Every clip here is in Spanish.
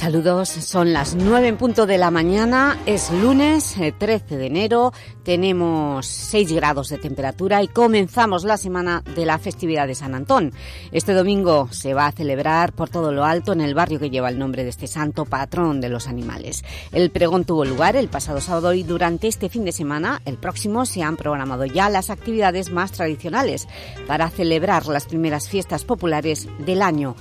Saludos, son las nueve en punto de la mañana, es lunes 13 eh, de enero, tenemos 6 grados de temperatura y comenzamos la semana de la festividad de San Antón. Este domingo se va a celebrar por todo lo alto en el barrio que lleva el nombre de este santo patrón de los animales. El pregón tuvo lugar el pasado sábado y durante este fin de semana, el próximo, se han programado ya las actividades más tradicionales para celebrar las primeras fiestas populares del año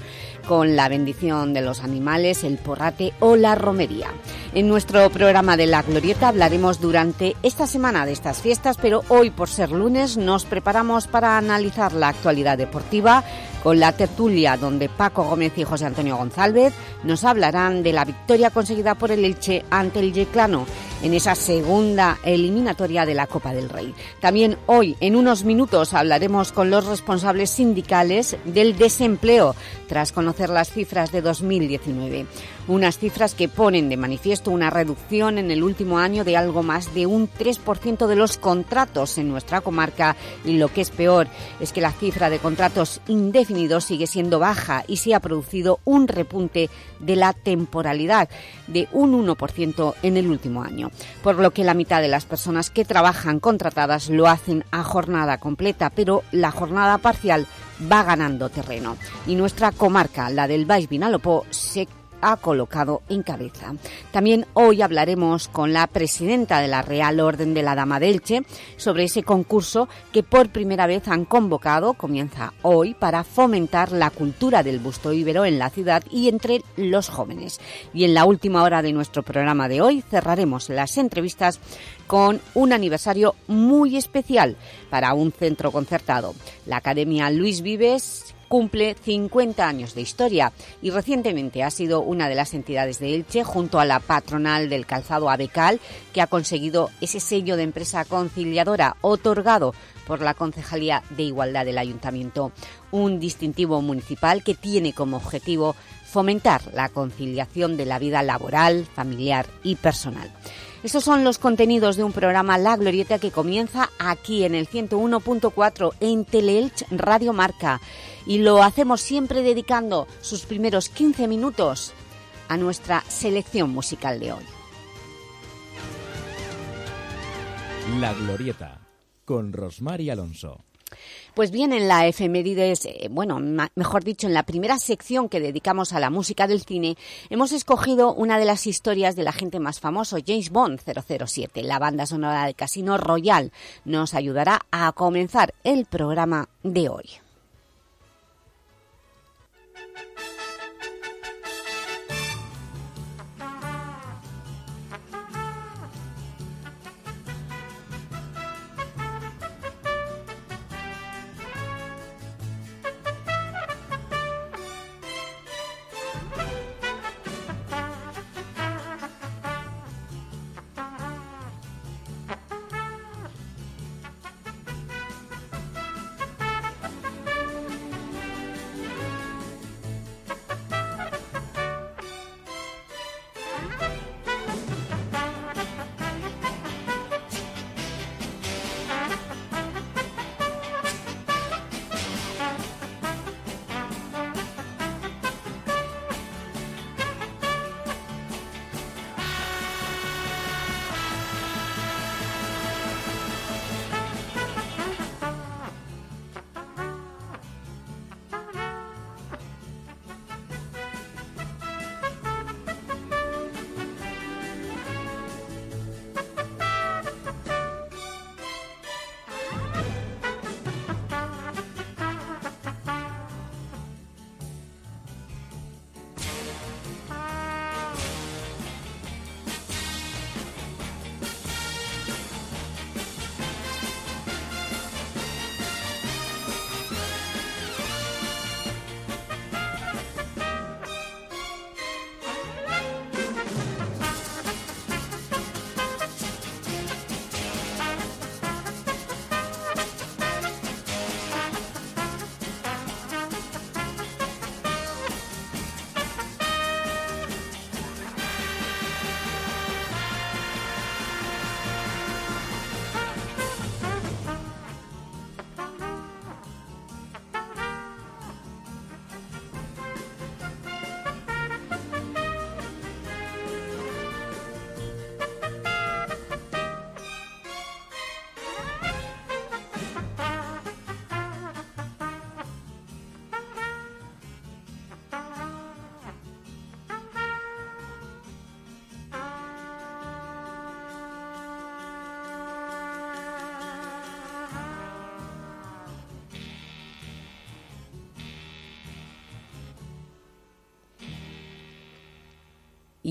con la bendición de los animales, el porrate o la romería. En nuestro programa de La Glorieta hablaremos durante esta semana de estas fiestas, pero hoy, por ser lunes, nos preparamos para analizar la actualidad deportiva con la tertulia donde Paco Gómez y José Antonio González nos hablarán de la victoria conseguida por el Elche ante el Yeclano en esa segunda eliminatoria de la Copa del Rey. También hoy, en unos minutos, hablaremos con los responsables sindicales del desempleo, tras conocer las cifras de 2019 unas cifras que ponen de manifiesto una reducción en el último año de algo más de un 3% de los contratos en nuestra comarca y lo que es peor es que la cifra de contratos indefinidos sigue siendo baja y se ha producido un repunte de la temporalidad de un 1% en el último año, por lo que la mitad de las personas que trabajan contratadas lo hacen a jornada completa, pero la jornada parcial va ganando terreno. Y nuestra comarca, la del Baix Vinalopó, se ha colocado en cabeza. También hoy hablaremos con la presidenta de la Real Orden de la Dama de Elche sobre ese concurso que por primera vez han convocado, comienza hoy, para fomentar la cultura del busto íbero en la ciudad y entre los jóvenes. Y en la última hora de nuestro programa de hoy cerraremos las entrevistas con un aniversario muy especial para un centro concertado. La Academia Luis Vives cumple 50 años de historia y recientemente ha sido una de las entidades de Elche, junto a la patronal del calzado Abecal, que ha conseguido ese sello de empresa conciliadora otorgado por la Concejalía de Igualdad del Ayuntamiento, un distintivo municipal que tiene como objetivo fomentar la conciliación de la vida laboral, familiar y personal. Estos son los contenidos de un programa La Glorieta que comienza aquí en el 101.4 en Teleelch Radio Marca y lo hacemos siempre dedicando sus primeros 15 minutos a nuestra selección musical de hoy. La Glorieta con Rosmar y Alonso. Pues bien, en la efemérides, eh, bueno, mejor dicho, en la primera sección que dedicamos a la música del cine, hemos escogido una de las historias del agente más famoso, James Bond 007. La banda sonora del Casino Royal nos ayudará a comenzar el programa de hoy.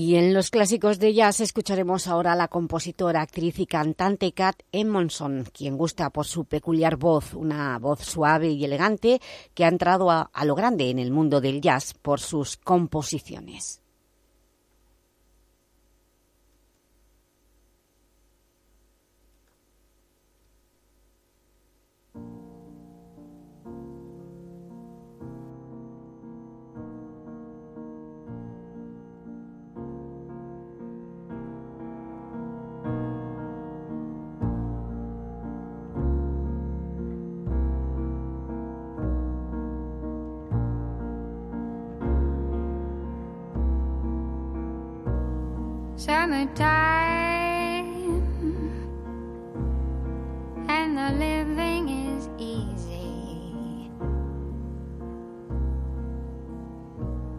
Y en los clásicos de jazz escucharemos ahora a la compositora, actriz y cantante Kat Edmondson, quien gusta por su peculiar voz, una voz suave y elegante que ha entrado a, a lo grande en el mundo del jazz por sus composiciones. Summertime and the living is easy.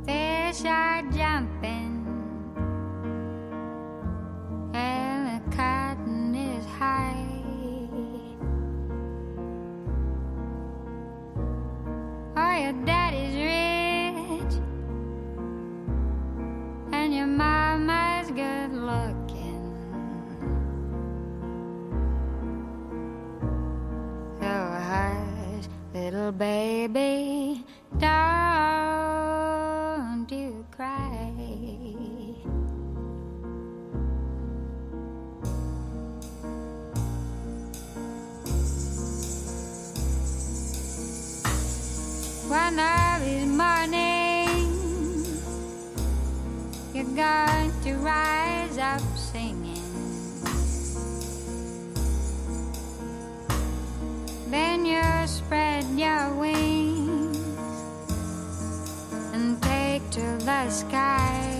Fish are jumping and the cotton is high. Oh, your daddy's rich good looking. So hush, little baby, don't you cry. One of these mornings you're going to rise up singing. Then you spread your wings and take to the sky.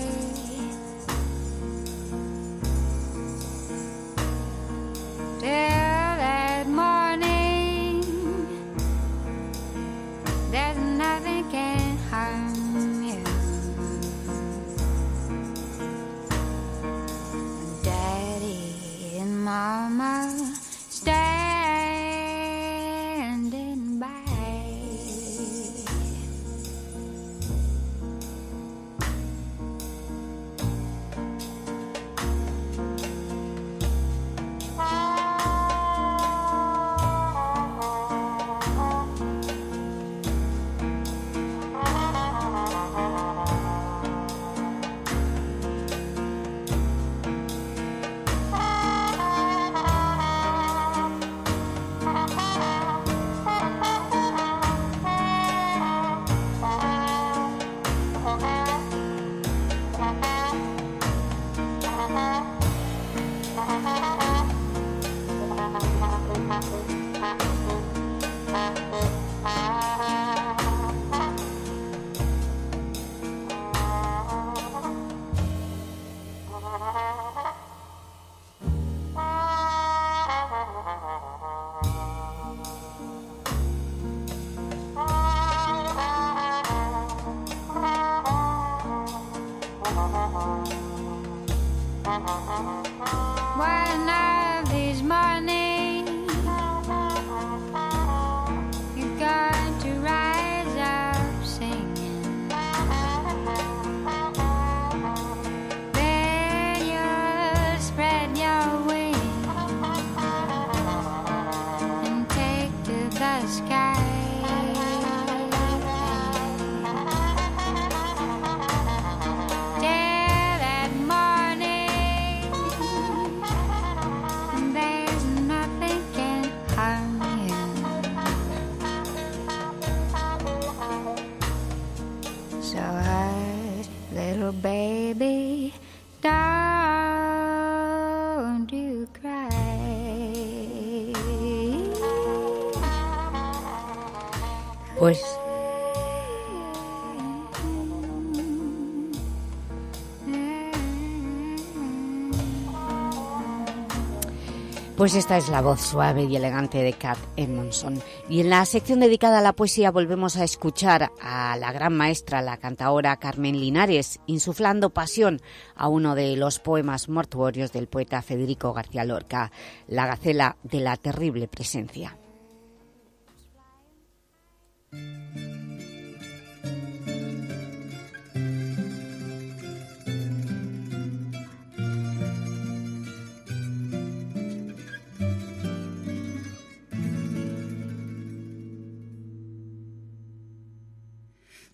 Pues esta es la voz suave y elegante de Kat Edmondson. Y en la sección dedicada a la poesía volvemos a escuchar a la gran maestra, la cantaora Carmen Linares, insuflando pasión a uno de los poemas mortuorios del poeta Federico García Lorca, La gacela de la terrible presencia.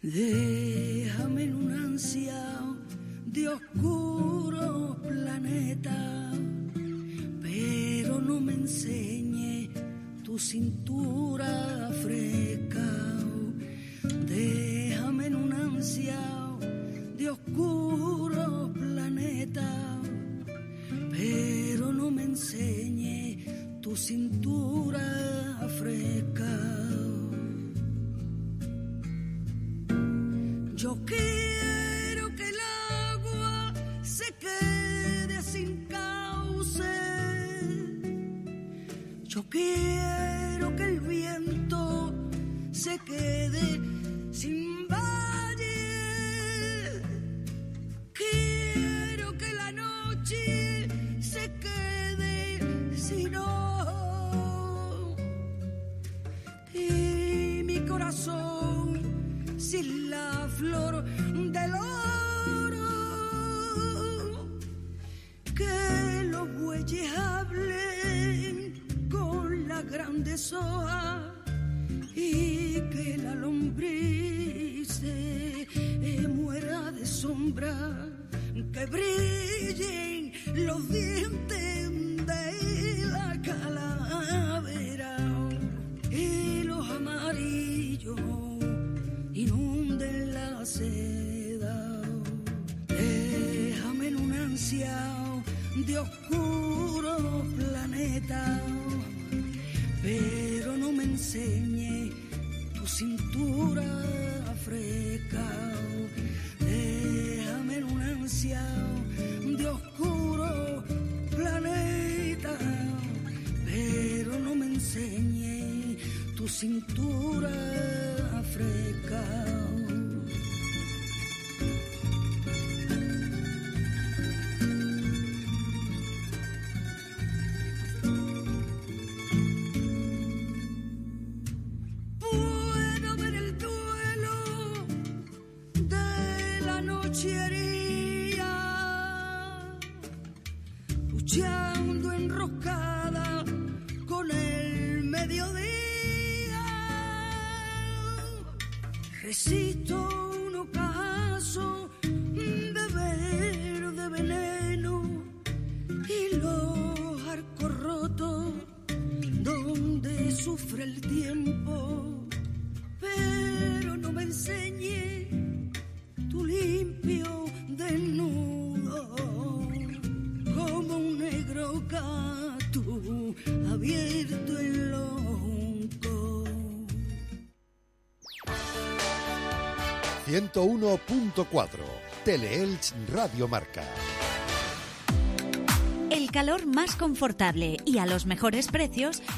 Déjame en un ansia de oscuro planeta, pero no me enseñe tu cintura fresca. Déjame en un ansia de oscuro planeta, pero no me enseñe tu cintura Yo quiero que el agua se quede sin cauce. Yo quiero que el viento 101.4 Teleelch Radio Marca. El calor más confortable y a los mejores precios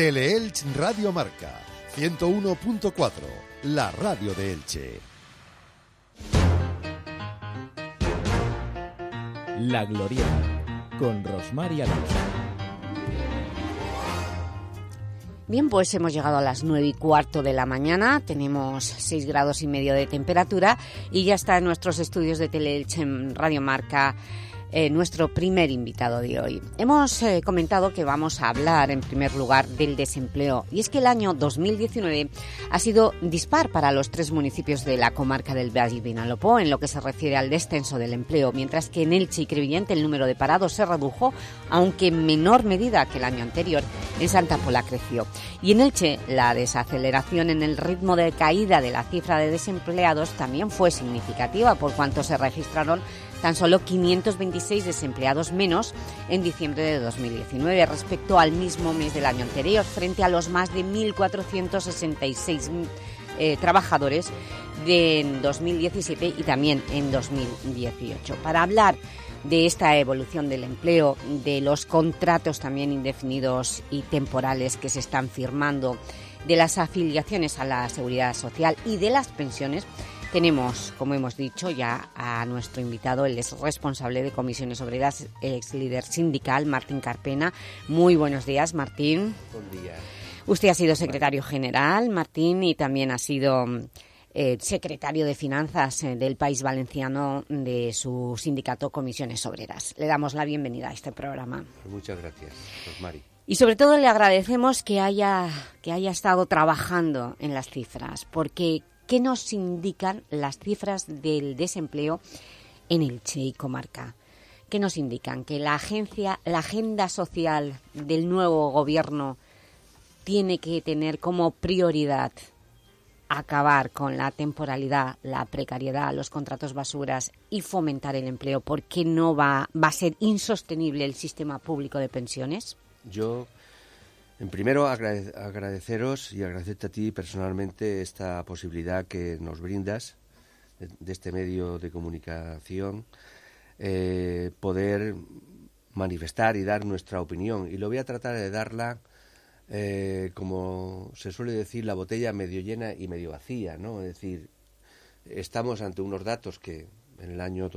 Teleelch Radio Marca 101.4, la radio de Elche. La Glorieta, con Rosmar y Alonso. Bien, pues hemos llegado a las nueve y cuarto de la mañana, tenemos 6 grados y medio de temperatura y ya está en nuestros estudios de Teleelche en Radio Marca eh, nuestro primer invitado de hoy. Hemos eh, comentado que vamos a hablar en primer lugar del desempleo y es que el año 2019 ha sido dispar para los tres municipios de la comarca del Valle Vinalopó en lo que se refiere al descenso del empleo, mientras que en Elche y Crevillente el número de parados se redujo, aunque en menor medida que el año anterior. En Santa Pola creció. Y en Elche la desaceleración en el ritmo de caída de la cifra de desempleados también fue significativa por cuanto se registraron tan solo 526 desempleados menos en diciembre de 2019 respecto al mismo mes del año anterior, frente a los más de 1.466 eh, trabajadores de en 2017 y también en 2018. Para hablar de esta evolución del empleo, de los contratos también indefinidos y temporales que se están firmando, de las afiliaciones a la Seguridad Social y de las pensiones, Tenemos, como hemos dicho, ya a nuestro invitado, el ex responsable de comisiones obreras, ex líder sindical, Martín Carpena. Muy buenos días, Martín. Buen día. Usted ha sido secretario general, Martín, y también ha sido eh, secretario de Finanzas eh, del País Valenciano de su sindicato Comisiones Obreras. Le damos la bienvenida a este programa. Muchas gracias, Rosmari. Y sobre todo le agradecemos que haya, que haya estado trabajando en las cifras, porque ¿qué nos indican las cifras del desempleo en el Che y comarca? ¿Qué nos indican? Que la, agencia, la agenda social del nuevo gobierno tiene que tener como prioridad acabar con la temporalidad, la precariedad, los contratos basuras y fomentar el empleo, porque no va, va a ser insostenible el sistema público de pensiones? Yo, en primero, agradeceros y agradecerte a ti personalmente esta posibilidad que nos brindas de, este medio de comunicación, eh, poder manifestar y dar nuestra opinión. Y lo voy a tratar de darla, eh, como se suele decir, la botella medio llena y medio vacía, ¿no? Es decir, estamos ante unos datos que en el año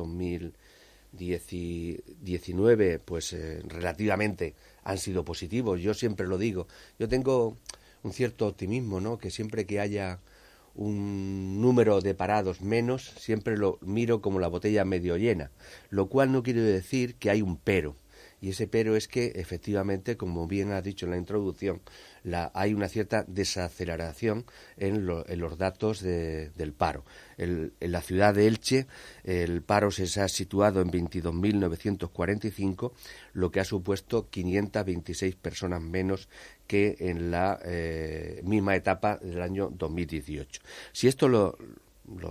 2019, pues eh, relativamente han sido positivos. Yo siempre lo digo. Yo tengo un cierto optimismo, ¿no? Que siempre que haya un número de parados menos, siempre lo miro como la botella medio llena, lo cual no quiere decir que hay un pero. Y ese pero es que, efectivamente, como bien ha dicho en la introducción, hay una cierta desaceleración en, los datos del paro. en la ciudad de Elche, el paro se ha situado en 22.945, lo que ha supuesto 526 personas menos que en la eh, misma etapa del año 2018. Si esto lo,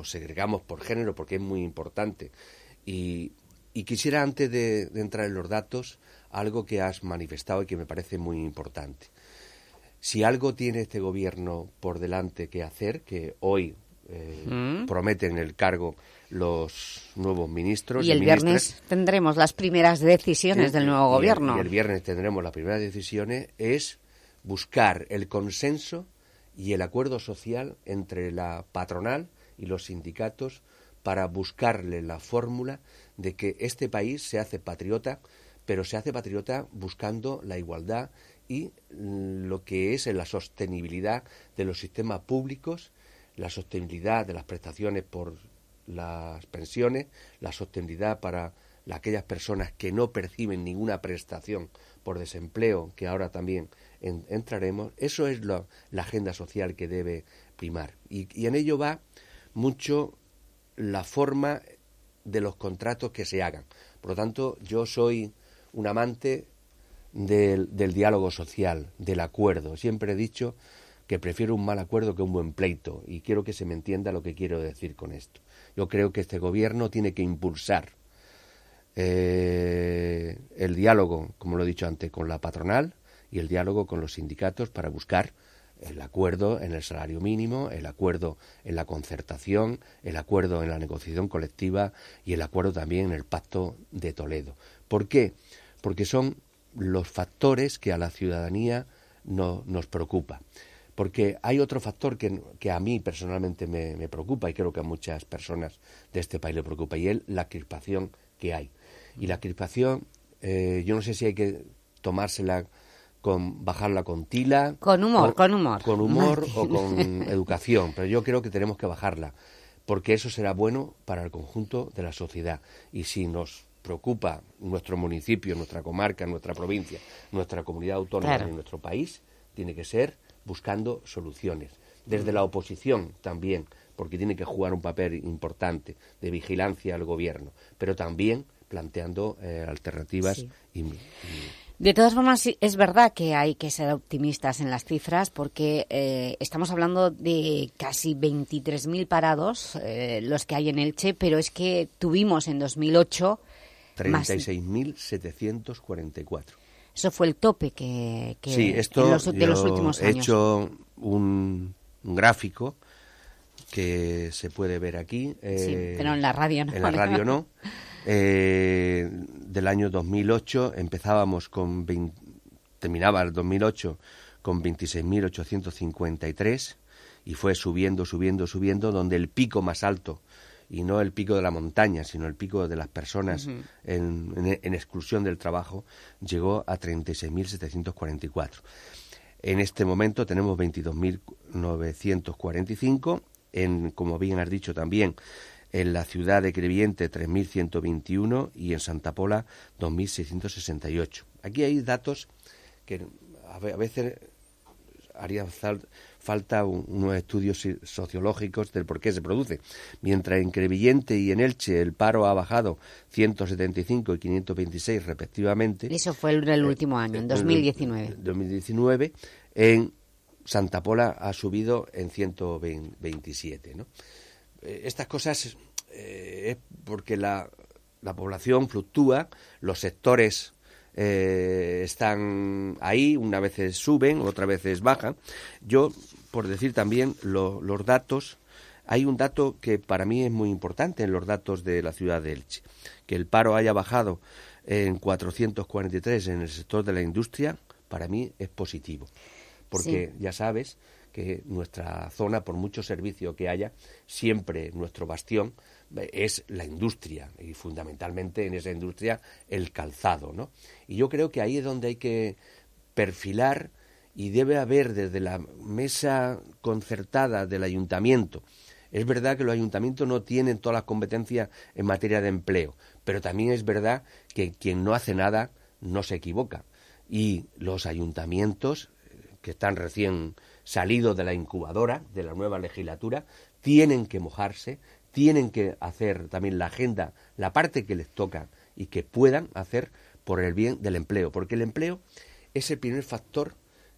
segregamos por género, porque es muy importante, y quisiera, antes de, entrar en los datos, algo que has manifestado y que me parece muy importante. Si algo tiene este gobierno por delante que hacer, que hoy eh, mm. prometen el cargo los nuevos ministros. Y el viernes tendremos las primeras decisiones del nuevo gobierno. y el viernes tendremos las primeras decisiones, es buscar el consenso y el acuerdo social entre la patronal y los sindicatos para buscarle la fórmula de que este país se hace patriota, pero se hace patriota buscando la igualdad y lo que es la sostenibilidad de los sistemas públicos, la sostenibilidad de las prestaciones por las pensiones, la sostenibilidad para aquellas personas que no perciben ninguna prestación por desempleo, que ahora también entraremos, eso es la agenda social que debe primar. y en ello va mucho la forma de los contratos que se hagan. Por lo tanto, yo soy un amante del, diálogo social, del acuerdo. Siempre he dicho que prefiero un mal acuerdo que un buen pleito y quiero que se me entienda lo que quiero decir con esto. Yo creo que este gobierno tiene que impulsar eh, el diálogo, como lo he dicho antes, con la patronal y el diálogo con los sindicatos para buscar el acuerdo en el salario mínimo, el acuerdo en la concertación, el acuerdo en la negociación colectiva y el acuerdo también en el Pacto de Toledo. ¿Por qué? Porque son los factores que a la ciudadanía no, nos preocupa. Porque hay otro factor que, a mí personalmente me, preocupa y creo que a muchas personas de este país le preocupa y es la crispación que hay. Y la crispación, eh, yo no sé si hay que tomársela con bajarla con tila. Con humor, con, humor. Con humor o con educación, pero yo creo que tenemos que bajarla, porque eso será bueno para el conjunto de la sociedad. Y si nos preocupa nuestro municipio, nuestra comarca, nuestra provincia, nuestra comunidad autónoma y nuestro país, tiene que ser buscando soluciones. Desde la oposición también, porque tiene que jugar un papel importante de vigilancia al gobierno, pero también planteando eh, alternativas y de todas formas, es verdad que hay que ser optimistas en las cifras porque eh, estamos hablando de casi 23.000 parados, eh, los que hay en Elche, pero es que tuvimos en 2008... 36.744. Eso fue el tope que, sí, esto de los últimos años. He hecho un, gráfico que se puede ver aquí. sí, eh, pero en la radio no. En la radio no. Eh, del año 2008 empezábamos con terminaba el 2008 con 26.853 y fue subiendo, subiendo, subiendo, donde el pico más alto, y no el pico de la montaña, sino el pico de las personas en, en- en exclusión del trabajo, llegó a 36.744. En este momento tenemos 22.945, en, como bien has dicho también, en la ciudad de Creviente 3.121 y en Santa Pola 2.668. Aquí hay datos que a ve- a veces haría fal- falta un- unos estudios sociológicos del por qué se produce. Mientras en Crevillente y en Elche el paro ha bajado 175 y 526 respectivamente. Eso fue el, el último año, en 2019. 2019, en Santa Pola ha subido en 127, ¿no? Eh, Estas cosas eh, es porque la, la población fluctúa, los sectores eh, están ahí, una vez suben, otras veces bajan. Yo, por decir también lo- los datos, hay un dato que para mí es muy importante en los datos de la ciudad de Elche, que el paro haya bajado en 443 en el sector de la industria, para mí es positivo, porque Sí. ya sabes que nuestra zona, por mucho servicio que haya, siempre nuestro bastión es la industria y fundamentalmente en esa industria el calzado, ¿no? Y yo creo que ahí es donde hay que perfilar y debe haber desde la mesa concertada del ayuntamiento. Es verdad que los ayuntamientos no tienen todas las competencias en materia de empleo, pero también es verdad que quien no hace nada no se equivoca. Y los ayuntamientos eh, que están recién salidos de la incubadora de la nueva legislatura tienen que mojarse, tienen que hacer también la agenda, la parte que les toca y que puedan hacer por el bien del empleo, porque el empleo es el primer factor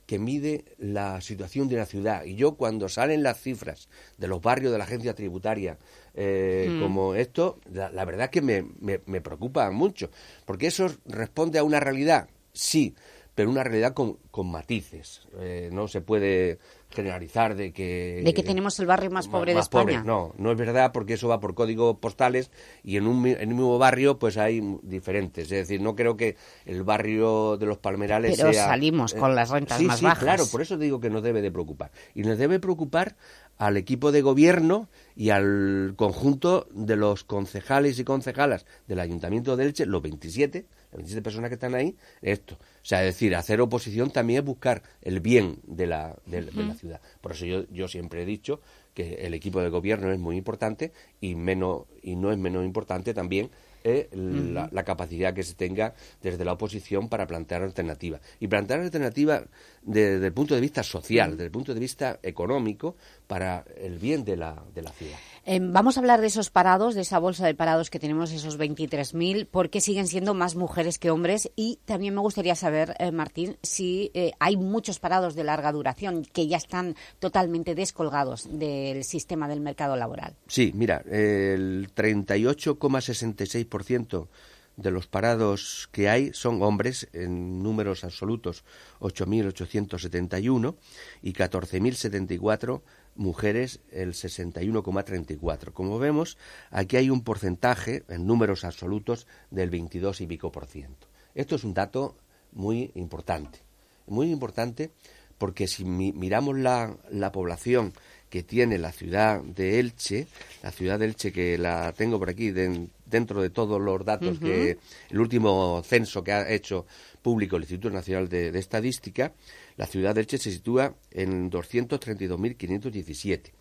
que mide la situación de una ciudad. Y yo cuando salen las cifras de los barrios de la agencia tributaria eh, Mm. como esto, la, la verdad que me, me, me preocupa mucho, porque eso responde a una realidad, sí, pero una realidad con, con matices. Eh, no se puede generalizar de que... De que tenemos el barrio más pobre de más pobre. España. No, no es verdad porque eso va por códigos postales y en un, en un mismo barrio pues hay diferentes. Es decir, no creo que el barrio de los Palmerales Pero sea... salimos con las rentas sí, más sí, bajas. claro, por eso digo que nos debe de preocupar. Y nos debe preocupar al equipo de gobierno y al conjunto de los concejales y concejalas del Ayuntamiento de Elche, los 27, las 27 personas que están ahí, esto. O sea, es decir, hacer oposición también es buscar el bien de la, de, de la ciudad. Por eso yo, yo siempre he dicho que el equipo de gobierno es muy importante y, menos, y no es menos importante también eh, la, la capacidad que se tenga desde la oposición para plantear alternativas. Y plantear alternativas desde el punto de vista social, desde el punto de vista económico, para el bien de la, de la ciudad. Eh, vamos a hablar de esos parados, de esa bolsa de parados que tenemos, esos 23.000, porque siguen siendo más mujeres que hombres. Y también me gustaría saber, eh, Martín, si eh, hay muchos parados de larga duración que ya están totalmente descolgados del sistema del mercado laboral. Sí, mira, el 38,66% de los parados que hay son hombres en números absolutos 8.871 y 14.074 mujeres el 61,34. Como vemos, aquí hay un porcentaje en números absolutos del 22 y pico por ciento. Esto es un dato muy importante, muy importante porque si mi- miramos la, la población que tiene la ciudad de Elche, la ciudad de Elche que la tengo por aquí den- dentro de todos los datos que el último censo que ha hecho público el Instituto Nacional de, de Estadística, la ciudad de Elche se sitúa en 232.517.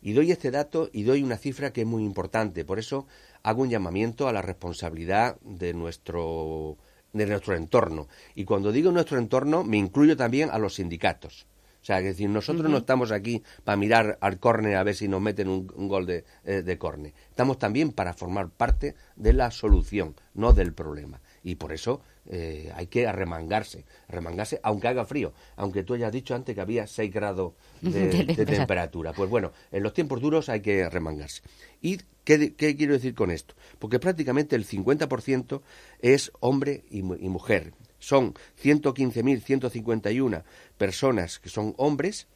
Y doy este dato y doy una cifra que es muy importante. Por eso hago un llamamiento a la responsabilidad de nuestro, de nuestro entorno. Y cuando digo nuestro entorno, me incluyo también a los sindicatos. O sea, es decir, nosotros no estamos aquí para mirar al córner a ver si nos meten un, un gol de, eh, de córner. Estamos también para formar parte de la solución, no del problema. Y por eso eh, hay que arremangarse, arremangarse, aunque haga frío. Aunque tú hayas dicho antes que había 6 grados de, De de temperatura. Pues bueno, en los tiempos duros hay que arremangarse. ¿Y qué, qué quiero decir con esto? Porque prácticamente el 50% es hombre y mujer. Son 115.151 personas que son hombres,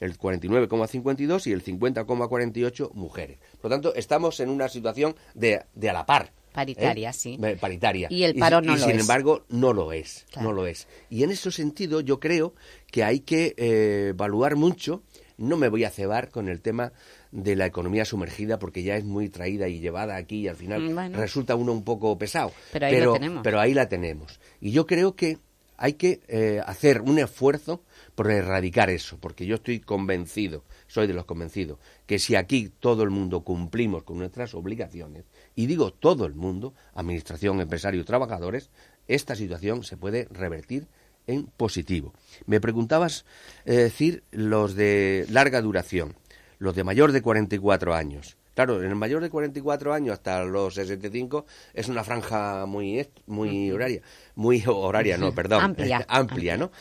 el 49,52 y el 50,48 mujeres. Por lo tanto, estamos en una situación de, de a la par. Paritaria, ¿eh? sí. Eh, Paritaria. Y el paro no y lo sin es. embargo, no lo es. Claro. No lo es. Y en ese sentido, yo creo que hay que eh, evaluar mucho No me voy a cebar con el tema de la economía sumergida porque ya es muy traída y llevada aquí y al final Mm, bueno. resulta uno un poco pesado. Pero ahí tenemos. pero ahí la tenemos. Y yo creo que hay que eh, hacer un esfuerzo por erradicar eso, porque yo estoy convencido, soy de los convencidos, que si aquí todo el mundo cumplimos con nuestras obligaciones, y digo todo el mundo, administración, empresario, trabajadores, esta situación se puede revertir en positivo. Me preguntabas, eh, decir, los de larga duración, los de mayor de 44 años. Claro, en el mayor de 44 años hasta los 65 es una franja muy muy horaria, muy horaria, no, perdón, Amplia. amplia, ¿no?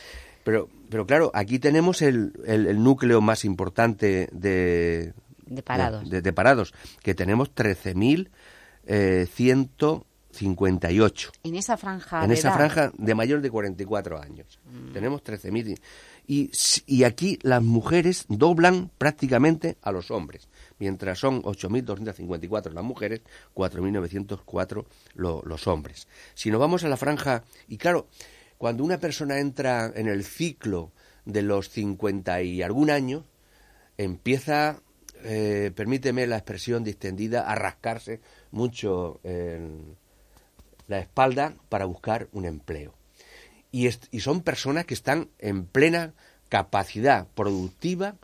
Pero, pero claro, aquí tenemos el, el- el núcleo más importante de, De parados. de, de parados, que tenemos 13.158 En esa franja en de esa edad, franja de mayor de 44 años. Tenemos 13.000. Y, aquí las mujeres doblan prácticamente a los hombres. Mientras son 8.254 las mujeres, 4.904 lo- los hombres. Si nos vamos a la franja, y claro, cuando una persona entra en el ciclo de los 50 y algún año, empieza, eh, permíteme la expresión distendida, a rascarse mucho en la espalda para buscar un empleo. Y, y son personas que están en plena capacidad productiva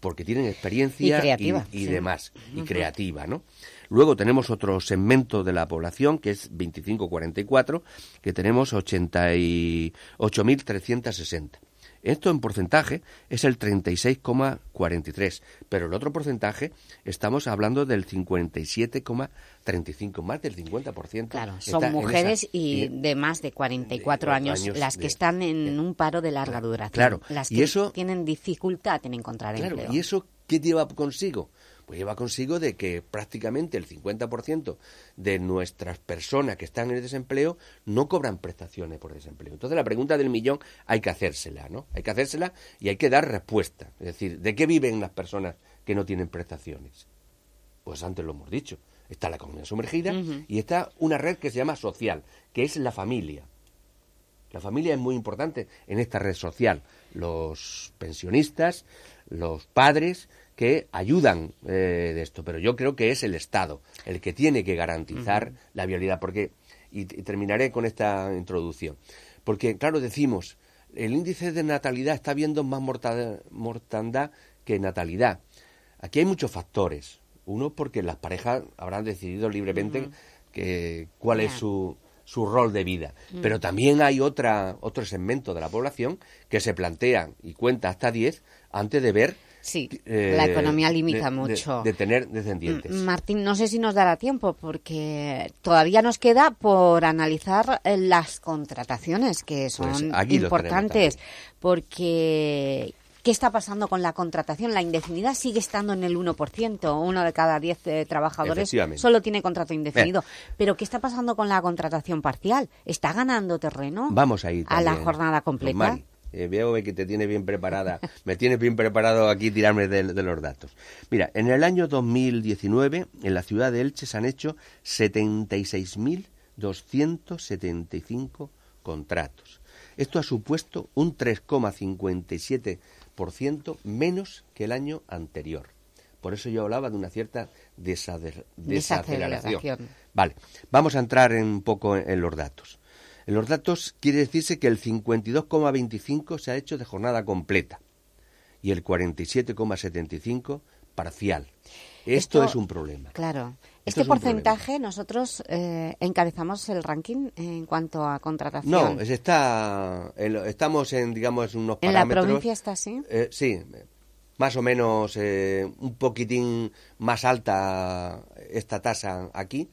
porque tienen experiencia Y creativa, y, y sí. demás, y creativa, ¿no? Luego tenemos otro segmento de la población que es 25-44, que tenemos 88.360. Esto en porcentaje es el 36,43, pero el otro porcentaje estamos hablando del 57,35, más del 50%. Claro, son mujeres esa- y de más de 44 años, años las que de- están en un paro de larga duración. Claro, Las y que eso- tienen dificultad en encontrar Claro, empleo. ¿y eso qué lleva consigo? Pues lleva consigo de que prácticamente el 50% de nuestras personas que están en el desempleo no cobran prestaciones por desempleo. Entonces la pregunta del millón hay que hacérsela, ¿no? Hay que hacérsela y hay que dar respuesta. Es decir, ¿de qué viven las personas que no tienen prestaciones? Pues antes lo hemos dicho. Está la economía sumergida y está una red que se llama social, que es la familia. La familia es muy importante en esta red social. Los pensionistas, los padres que ayudan eh, de esto, pero yo creo que es el Estado el que tiene que garantizar la viabilidad, porque y, y terminaré con esta introducción, porque claro decimos el índice de natalidad está viendo más morta- mortandad que natalidad. Aquí hay muchos factores. Uno porque las parejas habrán decidido libremente que cuál es su su rol de vida. Pero también hay otra, otro segmento de la población que se plantea y cuenta hasta 10 antes de ver... Sí, eh, la economía limita de- mucho. De, tener descendientes. Mm, Martín, no sé si nos dará tiempo porque todavía nos queda por analizar eh, las contrataciones que son Pues aquí tenemos importantes porque ¿qué está pasando con la contratación? La indefinida sigue estando en el 1%, uno de cada 10 eh, trabajadores solo tiene contrato indefinido. Pero ¿qué está pasando con la contratación parcial? ¿Está ganando terreno Vamos a ir a la jornada completa? Eh, veo que te tienes bien preparada, me tienes bien preparado aquí tirarme de, de los datos. Mira, en el año 2019 en la ciudad de Elche se han hecho 76.275 contratos. Esto ha supuesto un 3,57% menos que el año anterior. Por eso yo hablaba de una cierta desaceleración. Desaceleración. Vale, vamos a entrar en- un poco en, en los datos. En los datos quiere decirse que el 52,25 se ha hecho de jornada completa y el 47,75 parcial. Esto, es un problema. Claro. Esto Este es porcentaje nosotros eh, encabezamos el ranking en cuanto a contratación. No, es- está, en estamos en, digamos, unos ¿En la parámetros... provincia está así? Eh, sí, más o menos eh, un poquitín más alta esta tasa aquí.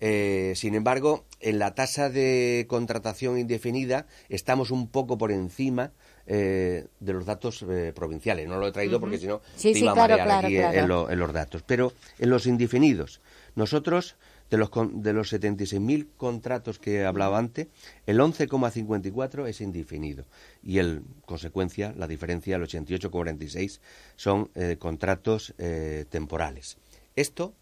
Eh, sin embargo, en la tasa de contratación indefinida estamos un poco por encima eh, de los datos eh, provinciales. No lo he traído porque si no Sí, me sí, iba a claro, marear claro, aquí en- claro. En, lo- en los datos. Pero en los indefinidos, nosotros de los, de los 76.000 contratos que hablaba antes, el 11,54 es indefinido. Y el consecuencia, la diferencia, el 88,46 son eh, contratos eh, temporales. Esto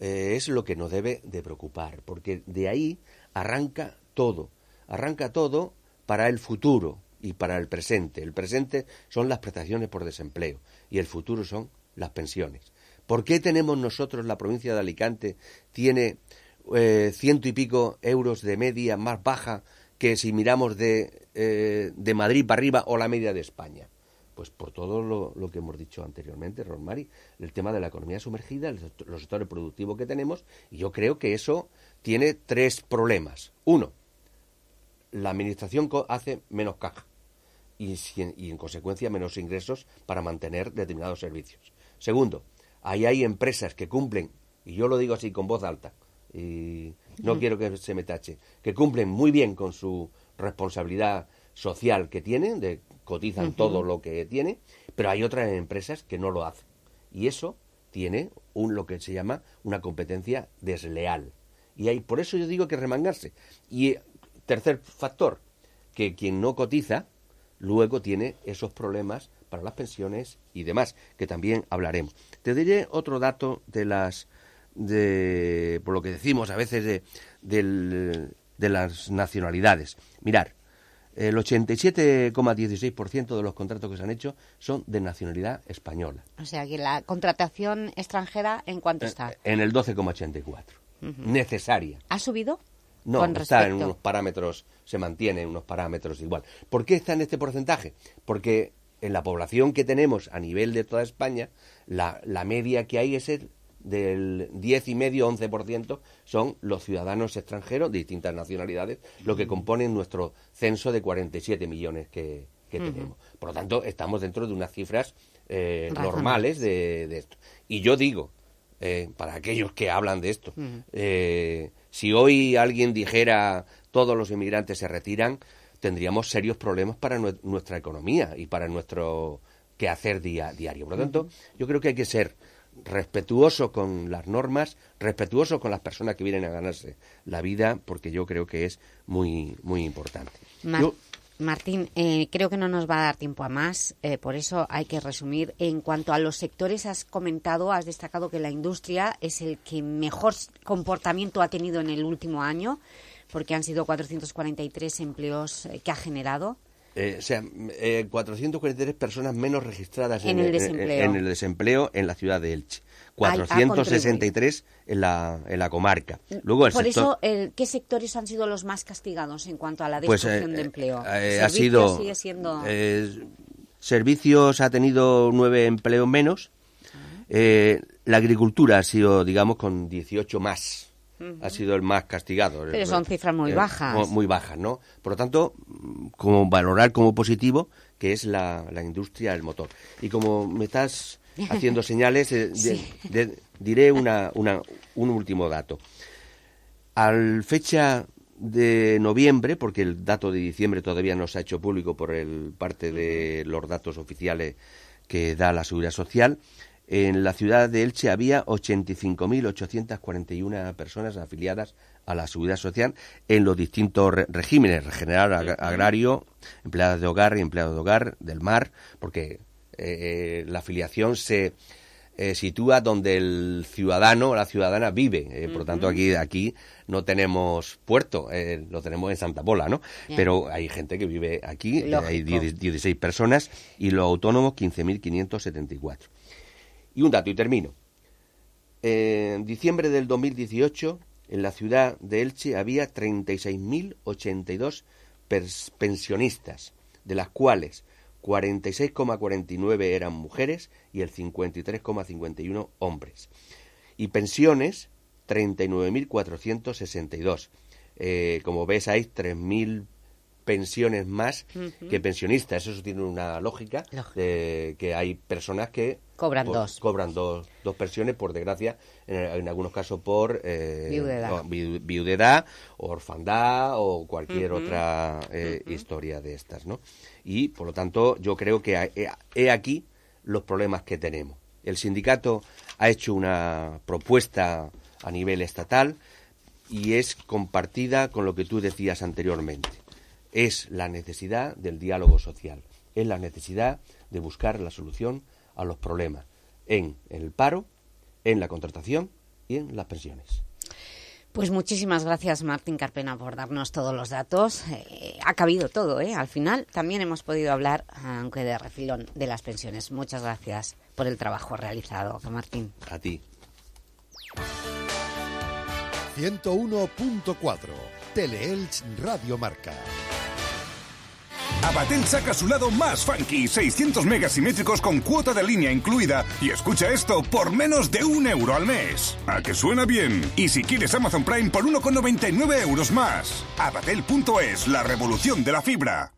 eh, es lo que nos debe de preocupar, porque de ahí arranca todo. Arranca todo para el futuro, y para el presente. El presente son las prestaciones por desempleo y el futuro son las pensiones. ¿Por qué tenemos nosotros, la provincia de Alicante, tiene eh, ciento y pico euros de media más baja que si miramos de, eh, de Madrid para arriba o la media de España? Pues por todo lo, que hemos dicho anteriormente, Rosmary, el tema de la economía sumergida, los sectores productivos que tenemos, y yo creo que eso tiene tres problemas. Uno, la administración hace menos caja y, y, en consecuencia menos ingresos para mantener determinados servicios. Segundo, ahí hay empresas que cumplen, y yo lo digo así con voz alta, y no quiero que se me tache, que cumplen muy bien con su responsabilidad social que tienen, de, cotizan todo lo que tiene, pero hay otras empresas que no lo hacen. Y eso tiene un, lo que se llama una competencia desleal. Y hay, por eso yo digo que remangarse. Y eh, tercer factor, que quien no cotiza, luego tiene esos problemas para las pensiones y demás, que también hablaremos. Te diré otro dato de las, de, por lo que decimos a veces de, de las nacionalidades. Mirar, el 87,16% de los contratos que se han hecho son de nacionalidad española. O sea, que la contratación extranjera, ¿en cuánto está? En el 12,84. Necesaria. ¿Ha subido? No, está en unos parámetros, se mantiene en unos parámetros igual. ¿Por qué está en este porcentaje? Porque en la población que tenemos a nivel de toda España, la, la media que hay es el del 10,5-11% son los ciudadanos extranjeros de distintas nacionalidades, lo que compone nuestro censo de 47 millones que, tenemos. Por lo tanto, estamos dentro de unas cifras eh, normales de, esto. Y yo digo, eh, para aquellos que hablan de esto, eh, si hoy alguien dijera todos los inmigrantes se retiran, tendríamos serios problemas para nuestra economía y para nuestro quehacer día, diario. Por lo tanto, yo creo que hay que ser respetuoso con las normas, respetuoso con las personas que vienen a ganarse la vida, porque yo creo que es muy, muy importante. Martín, eh, creo que no nos va a dar tiempo a más, eh, por eso hay que resumir. En cuanto a los sectores, has comentado, has destacado que la industria es el que mejor comportamiento ha tenido en el último año, porque han sido 443 empleos eh, que ha generado. Eh, o sea, eh, 443 personas menos registradas en, el desempleo. en, la ciudad de Elche. 463 en la, en la comarca. Luego Por eso, ¿qué sectores han sido los más castigados en cuanto a la pues, destrucción de eh, empleo? Eh, ha sido, sigue siendo... servicios ha tenido nueve empleos menos. Ah. la agricultura ha sido, digamos, con 18 más ha sido el más castigado. Pero son cifras muy bajas. Muy bajas, ¿no? Por lo tanto, como valorar como positivo que es la, industria del motor. Y como me estás haciendo señales, eh, diré una, un último dato. Al fecha de noviembre, porque el dato de diciembre todavía no se ha hecho público por el parte de los datos oficiales que da la Seguridad Social, en la ciudad de Elche había 85.841 personas afiliadas a la seguridad social en los distintos regímenes, general agrario, empleados de hogar y empleados de hogar, del mar, porque eh, la afiliación se eh, sitúa donde el ciudadano o la ciudadana vive. Eh, por lo tanto, aquí, aquí no tenemos puerto, lo tenemos en Santa Pola, ¿no? Pero hay gente que vive aquí, hay 16 personas, y los autónomos 15.574. Y un dato, y termino. En diciembre del 2018, en la ciudad de Elche había 36.082 pensionistas, de las cuales 46,49 eran mujeres y el 53,51 hombres. Y pensiones, 39.462. Eh, como ves, hay 3.000 pensiones más que pensionistas. Eso tiene una lógica, que hay personas que cobran dos. Cobran dos, dos pensiones, por desgracia, en, algunos casos por eh, viudedad. orfandad o cualquier otra eh, historia de estas, ¿no? Y, por lo tanto, yo creo que he aquí los problemas que tenemos. El sindicato ha hecho una propuesta a nivel estatal y es compartida con lo que tú decías anteriormente es la necesidad del diálogo social, es la necesidad de buscar la solución a los problemas en, el paro, en la contratación y en las pensiones. Pues muchísimas gracias Martín Carpena por darnos todos los datos. Eh, ha cabido todo, ¿eh? Al final también hemos podido hablar, aunque de refilón, de las pensiones. Muchas gracias por el trabajo realizado, Martín. A ti. 101.4 Teleelch Radio Marca. Abatel saca su lado más funky, 600 megas simétricos con cuota de línea incluida. Y escucha esto por menos de un euro al mes. ¿A que suena bien? Y si quieres Amazon Prime por 1,99 euros más. Abatel.es, la revolución de la fibra.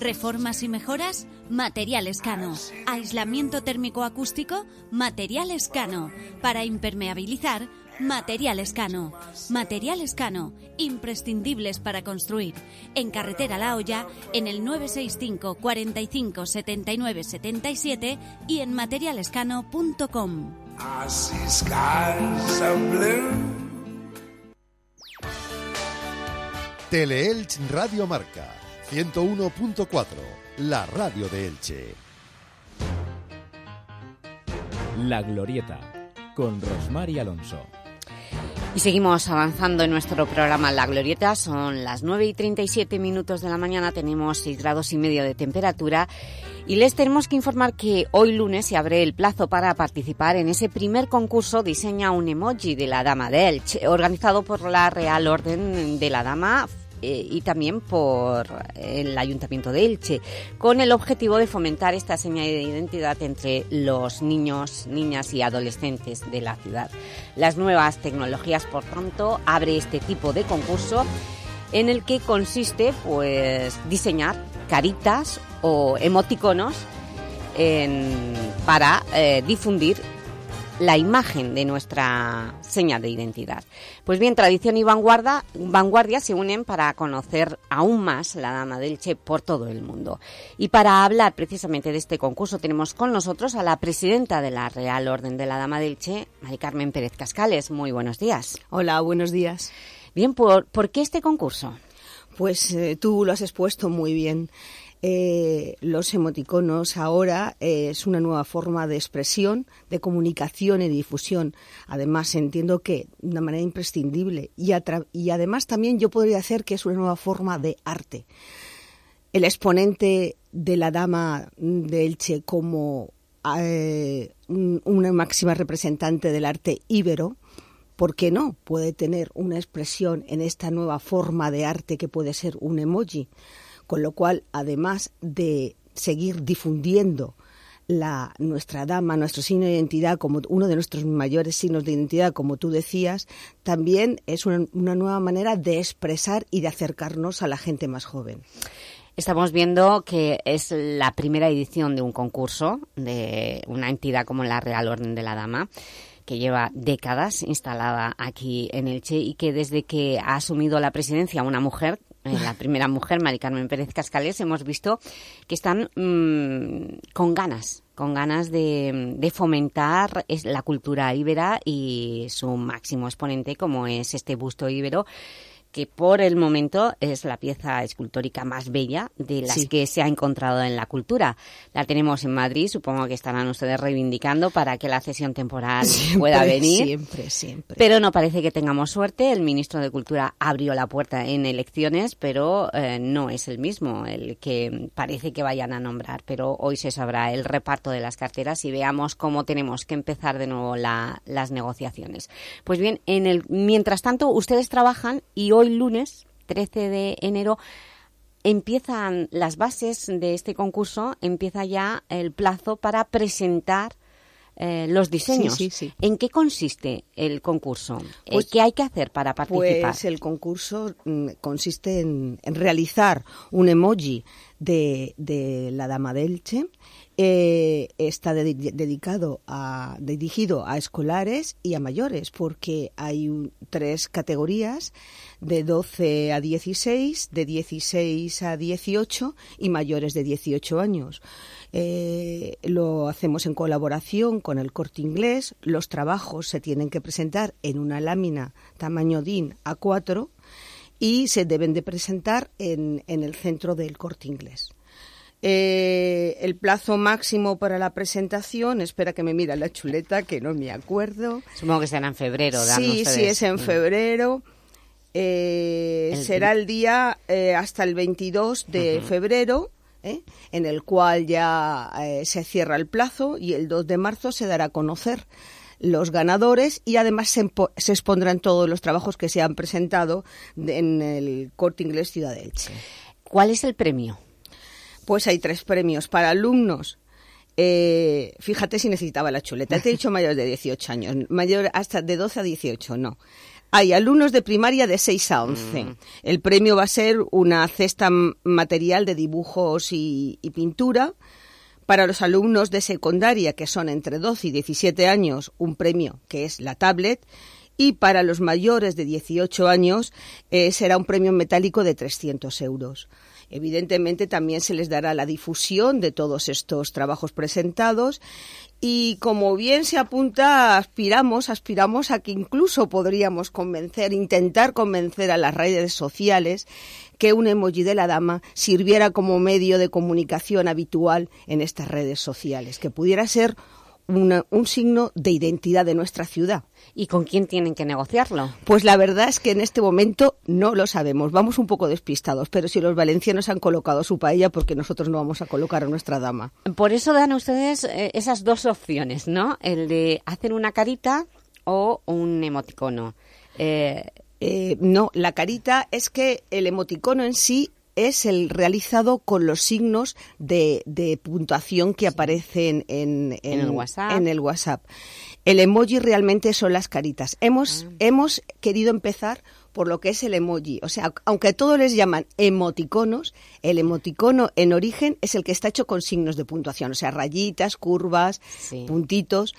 Reformas y mejoras, Materiales Cano. Aislamiento térmico acústico, Materiales Cano. Para impermeabilizar, Materiales Cano. Materiales Cano, imprescindibles para construir. En Carretera La Hoya, en el 965 45 79 77 y en materialescano.com. Teleelch Radio Marca 101.4, la radio de Elche. La Glorieta, con Rosmar y Alonso. Y seguimos avanzando en nuestro programa La Glorieta. Son las 9 y 37 minutos de la mañana, tenemos 6 grados y medio de temperatura y les tenemos que informar que hoy lunes se abre el plazo para participar en ese primer concurso Diseña un emoji de la Dama de Elche, organizado por la Real Orden de la Dama eh, y también por el Ayuntamiento de Elche, con el objetivo de fomentar esta señal de identidad entre los niños, niñas y adolescentes de la ciudad. Las nuevas tecnologías, por tanto, abre este tipo de concurso en el que consiste pues diseñar caritas o emoticonos para eh, difundir la imagen de nuestra seña de identidad. Pues bien, tradición y vanguardia, vanguardia se unen para conocer aún más la Dama del Che por todo el mundo. Y para hablar precisamente de este concurso tenemos con nosotros a la presidenta de la Real Orden de la Dama del Che, Mari Carmen Pérez Cascales. Muy buenos días. Hola, buenos días. Bien, ¿por, ¿por qué este concurso? Pues eh, tú lo has expuesto muy bien. Eh, los emoticonos ahora eh, es una nueva forma de expresión, de comunicación y difusión. Además, entiendo que de una manera imprescindible y, además también yo podría hacer que es una nueva forma de arte. El exponente de la dama de Elche como eh, una máxima representante del arte íbero, ¿por qué no? Puede tener una expresión en esta nueva forma de arte que puede ser un emoji con lo cual, además de seguir difundiendo la, nuestra dama, nuestro signo de identidad, como uno de nuestros mayores signos de identidad, como tú decías, también es una, nueva manera de expresar y de acercarnos a la gente más joven. Estamos viendo que es la primera edición de un concurso de una entidad como la Real Orden de la Dama que lleva décadas instalada aquí en Elche y que desde que ha asumido la presidencia una mujer la primera mujer, Mari Carmen Pérez Cascales, hemos visto que están mm, con ganas, con ganas de, de, fomentar la cultura íbera y su máximo exponente, como es este busto íbero, que por el momento es la pieza escultórica más bella de las que se ha encontrado en la cultura. La tenemos en Madrid, supongo que estarán ustedes reivindicando para que la cesión temporal pueda venir. Siempre, siempre. Pero no parece que tengamos suerte. El ministro de Cultura abrió la puerta en elecciones, pero eh, no es el mismo el que parece que vayan a nombrar. Pero hoy se sabrá el reparto de las carteras y veamos cómo tenemos que empezar de nuevo las negociaciones. Pues bien, en el, mientras tanto, ustedes trabajan y hoy lunes, 13 de enero, empiezan las bases de este concurso, empieza ya el plazo para presentar eh, los diseños. ¿En qué consiste el concurso? Eh, pues ¿Qué hay que hacer para participar? Pues el concurso mm, consiste en, realizar un emoji de, de la Dama de Elche. Eh, está de- dedicado a, dirigido a escolares y a mayores, porque hay un- tres categorías de 12 a 16, de 16 a 18 y mayores de 18 años. Eh, lo hacemos en colaboración con el corte inglés. Los trabajos se tienen que presentar en una lámina tamaño DIN A4 y se deben de presentar en, en el centro del corte inglés. Eh, el plazo máximo para la presentación, espera que me mira la chuleta, que no me acuerdo. Supongo que será en febrero. Sí, sí, es en Mm. febrero. Eh, El será el día eh, hasta el 22 de febrero, ¿eh? en el cual ya eh, se cierra el plazo y el 2 de marzo se dará a conocer los ganadores y además se, se expondrán todos los trabajos que se han presentado en el Corte Inglés Ciudad de Elche. ¿Cuál es el premio? Pues hay tres premios para alumnos. Eh, fíjate si necesitaba la chuleta. Te he dicho mayores de 18 años, mayor hasta de 12 a 18, no. Hay alumnos de primaria de 6 a 11. El premio va a ser una cesta material de dibujos y, y pintura. Para los alumnos de secundaria, que son entre 12 y 17 años, un premio que es la tablet. Y para los mayores de 18 años eh, será un premio metálico de 300 euros. Evidentemente también se les dará la difusión de todos estos trabajos presentados. Y como bien se apunta, aspiramos, aspiramos a que incluso podríamos convencer, intentar convencer a las redes sociales que un emoji de la dama sirviera como medio de comunicación habitual en estas redes sociales, que pudiera ser una- un signo de identidad de nuestra ciudad. ¿Y con quién tienen que negociarlo? Pues la verdad es que en este momento no lo sabemos. Vamos un poco despistados, pero si los valencianos han colocado su paella, porque nosotros no vamos a colocar a nuestra dama. Por eso dan ustedes eh, esas dos opciones, ¿no? El de hacer una carita o un emoticono. Eh, no, la carita es que el emoticono en sí es el realizado con los signos de, de puntuación que aparecen en, En el WhatsApp. en el WhatsApp. El emoji realmente son las caritas. Hemos, Ah. hemos querido empezar por lo que es el emoji. O sea, aunque a todos les llaman emoticonos, el emoticono en origen es el que está hecho con signos de puntuación, o sea, rayitas, curvas, puntitos.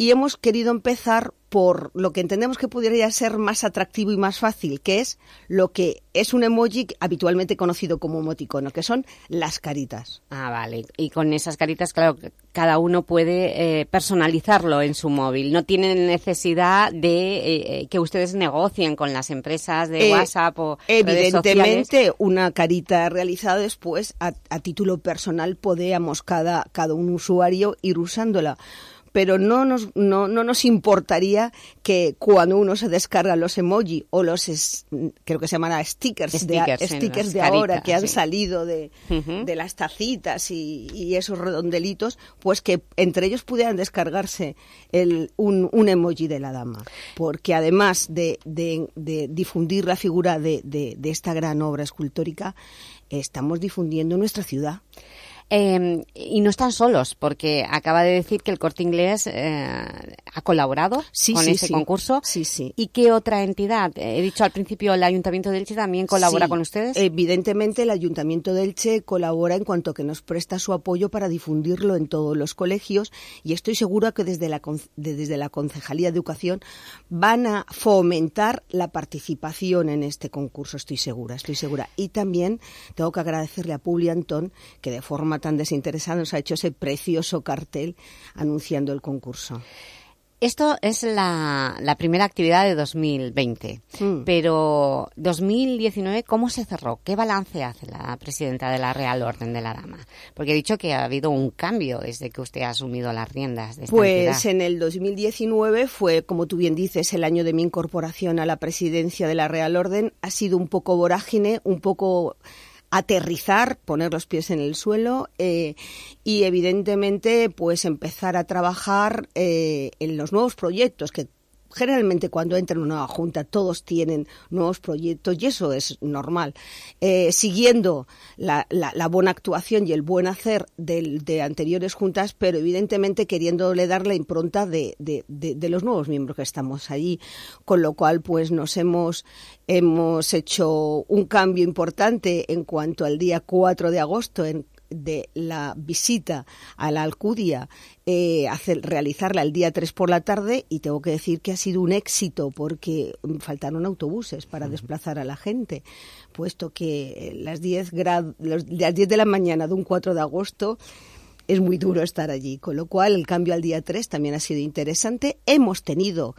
Y hemos querido empezar por lo que entendemos que pudiera ser más atractivo y más fácil, que es lo que es un emoji habitualmente conocido como emoticono, que son las caritas. Ah, vale. Y con esas caritas, claro, cada uno puede eh, personalizarlo en su móvil. No tienen necesidad de eh, que ustedes negocien con las empresas de Eh, WhatsApp o redes. Evidentemente, una carita realizada después, a, a título personal, podíamos cada, cada un usuario ir usándola. Pero no nos, no, no nos importaría que cuando uno se descarga los emoji o los, es- creo que se llaman stickers, Stickers, de, stickers de ahora caritas, que han sí. salido de, de las tacitas y, y esos redondelitos, pues que entre ellos pudieran descargarse el, un, un emoji de la dama. Porque además de, de- de difundir la figura de, de- de esta gran obra escultórica, estamos difundiendo nuestra ciudad. Eh, y no están solos, porque acaba de decir que el Corte Inglés eh, ha colaborado Sí, con sí, ese sí. concurso. Sí, sí. ¿Y qué otra entidad? He dicho al principio, el Ayuntamiento de Elche también colabora con ustedes. Evidentemente, el Ayuntamiento de Elche colabora en cuanto que nos presta su apoyo para difundirlo en todos los colegios y estoy segura que desde la, desde la Concejalía de Educación van a fomentar la participación en este concurso, estoy segura, estoy segura. Y también tengo que agradecerle a Publi Antón que de forma tan desinteresada nos ha hecho ese precioso cartel anunciando el concurso. Esto es la, la primera actividad de 2020, Mm. pero 2019, ¿cómo se cerró? ¿Qué balance hace la presidenta de la Real Orden de la Dama? Porque he dicho que ha habido un cambio desde que usted ha asumido las riendas de esta Pues entidad. en el 2019 fue, como tú bien dices, el año de mi incorporación a la presidencia de la Real Orden. Ha sido un poco vorágine, un poco aterrizar, poner los pies en el suelo eh, y evidentemente pues empezar a trabajar eh, en los nuevos proyectos que generalmente cuando entra en una nueva junta todos tienen nuevos proyectos y eso es normal. Eh, siguiendo la, la, buena actuación y el buen hacer de, de, anteriores juntas, pero evidentemente queriéndole dar la impronta de, de, de, los nuevos miembros que estamos allí, con lo cual pues nos hemos, hemos hecho un cambio importante en cuanto al día 4 de agosto en de la visita a la Alcudia, eh, hacer, realizarla el día 3 por la tarde y tengo que decir que ha sido un éxito porque faltaron autobuses para desplazar a la gente, puesto que las 10, las 10 de la mañana de un 4 de agosto es muy duro estar allí, con lo cual el cambio al día 3 también ha sido interesante. Hemos tenido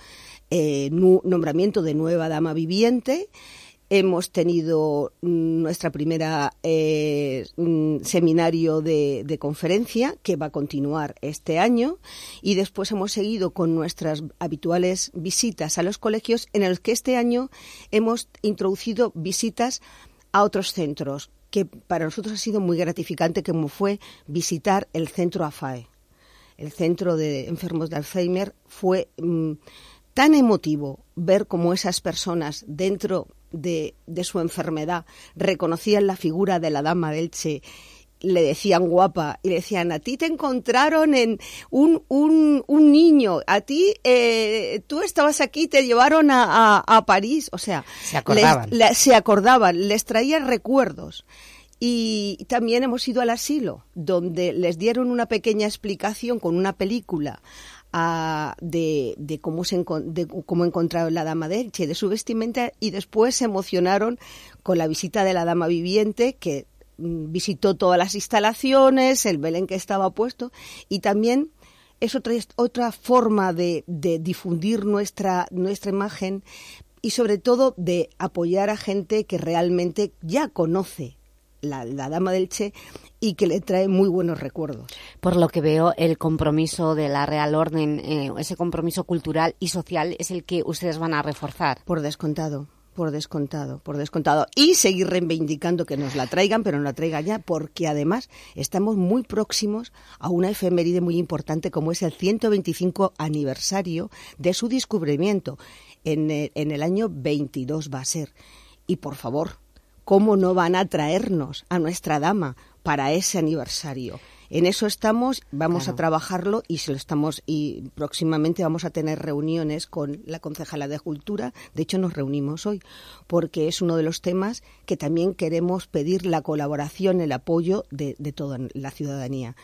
eh, nombramiento de nueva dama viviente. Hemos tenido mm, nuestra primera eh, mm, seminario de, conferencia que va a continuar este año y después hemos seguido con nuestras habituales visitas a los colegios en los que este año hemos introducido visitas a otros centros que para nosotros ha sido muy gratificante como fue visitar el centro AFAE. El centro de enfermos de Alzheimer fue mm, tan emotivo ver cómo esas personas dentro de, su enfermedad. Reconocían la figura de la dama del Che. Le decían guapa y le decían a ti te encontraron en un, un, un niño, a ti eh, tú estabas aquí, te llevaron a, a, París, o sea, se acordaban. Les, se acordaban, les traía recuerdos. Y también hemos ido al asilo, donde les dieron una pequeña explicación con una película de, cómo, se, de cómo encontraron la dama de Elche, de su vestimenta, y después se emocionaron con la visita de la dama viviente, que mm, visitó todas las instalaciones, el Belén que estaba puesto, y también es otra, otra forma de, de difundir nuestra, nuestra imagen y sobre todo de apoyar a gente que realmente ya conoce la, Dama del Che y que le trae muy buenos recuerdos. Por lo que veo, el compromiso de la Real Orden, eh, ese compromiso cultural y social es el que ustedes van a reforzar. Por descontado por descontado, por descontado. Y seguir reivindicando que nos la traigan, pero no la traigan ya, porque además estamos muy próximos a una efeméride muy importante como es el 125 aniversario de su descubrimiento. En el, en el año 22 va a ser. Y por favor, ¿cómo no van a traernos a nuestra dama para ese aniversario? En eso estamos, vamos a trabajarlo y se lo estamos y próximamente vamos a tener reuniones con la concejala de Cultura. De hecho, nos reunimos hoy porque es uno de los temas que también queremos pedir la colaboración, el apoyo de, de toda la ciudadanía.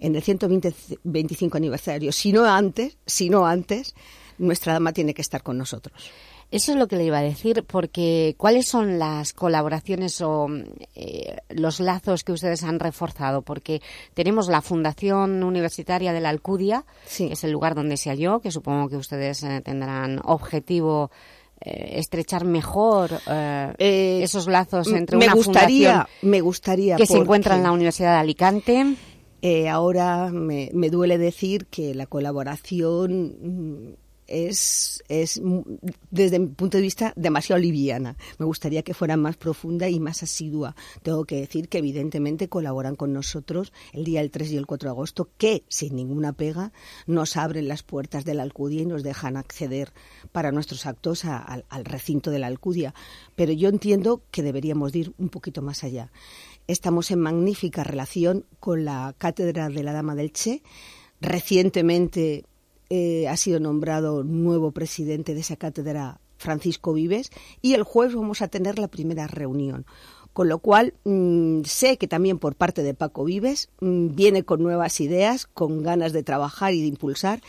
En el 125 aniversario, si no antes, si no antes, nuestra dama tiene que estar con nosotros. Eso es lo que le iba a decir, porque ¿cuáles son las colaboraciones o eh, los lazos que ustedes han reforzado? Porque tenemos la Fundación Universitaria de la Alcudia, que es el lugar donde se halló, que supongo que ustedes eh, tendrán objetivo eh, estrechar mejor esos lazos entre me una gustaría, fundación me gustaría que se encuentra en la Universidad de Alicante. ahora me, me, duele decir que la colaboración es, es, desde mi punto de vista, demasiado liviana. Me gustaría que fuera más profunda y más asidua. Tengo que decir que, evidentemente, colaboran con nosotros el día del 3 y el 4 de agosto, que, sin ninguna pega, nos abren las puertas de la Alcudia y nos dejan acceder para nuestros actos al recinto de la Alcudia. Pero yo entiendo que deberíamos ir un poquito más allá. Estamos en magnífica relación con la Cátedra de la Dama del Che. Recientemente eh, ha sido nombrado nuevo presidente de esa cátedra Francisco Vives y el jueves vamos a tener la primera reunión. Con lo cual, mm, sé que también por parte de Paco Vives mm, viene con nuevas ideas, con ganas de trabajar y de impulsar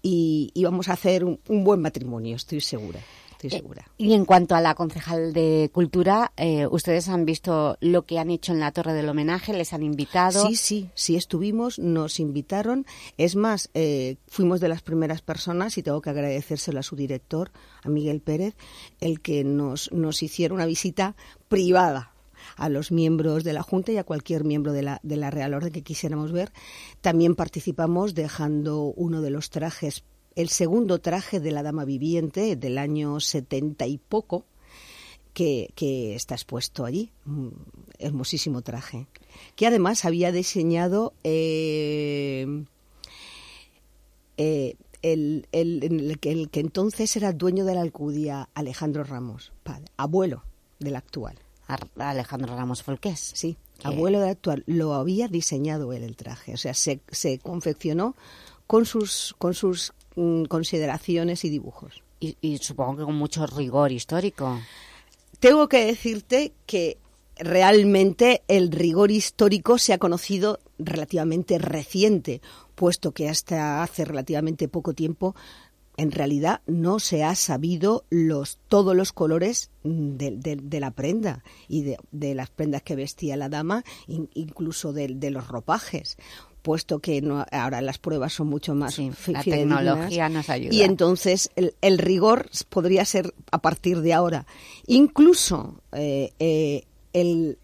y, vamos a hacer un buen matrimonio, estoy segura. Eh, y en cuanto a la concejal de Cultura, eh, ¿ustedes han visto lo que han hecho en la Torre del Homenaje? ¿Les han invitado? Sí, sí, sí estuvimos, nos invitaron. Es más, eh, fuimos de las primeras personas y tengo que agradecérselo a su director, a Miguel Pérez, el que nos, nos hiciera una visita privada a los miembros de la Junta y a cualquier miembro de la, de la Real Orden que quisiéramos ver. También participamos dejando uno de los trajes el segundo traje de la Dama Viviente del año setenta y poco, que, está expuesto allí. Un hermosísimo traje. Que además había diseñado eh, eh, el, el, el, que, el que entonces era dueño de la Alcudia, Alejandro Ramos, padre, abuelo del actual. Alejandro Ramos Folqués. Sí, abuelo del actual. Lo había diseñado él el traje. O sea, se, se confeccionó con sus, con sus mm, consideraciones y dibujos. Y, y supongo que con mucho rigor histórico. Tengo que decirte que realmente el rigor histórico se ha conocido relativamente reciente, puesto que hasta hace relativamente poco tiempo en realidad no se ha sabido los, todos los colores de, de, de la prenda y de, de, las prendas que vestía la dama, in, incluso de, los ropajes puesto que no, ahora las pruebas son mucho más sí, la tecnología nos ayuda y entonces el, el, rigor podría ser a partir de ahora incluso eh, eh, el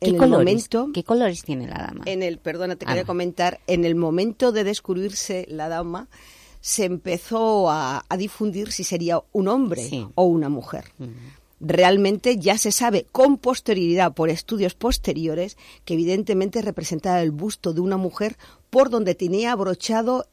¿Qué, en colores, el momento, ¿Qué colores tiene la dama? En el, perdona, te Ah, quería comentar, en el momento de descubrirse la dama, se empezó a, a difundir si sería un hombre Sí. o una mujer. Realmente ya se sabe con posterioridad, por estudios posteriores, que evidentemente representaba el busto de una mujer por donde tenía abrochado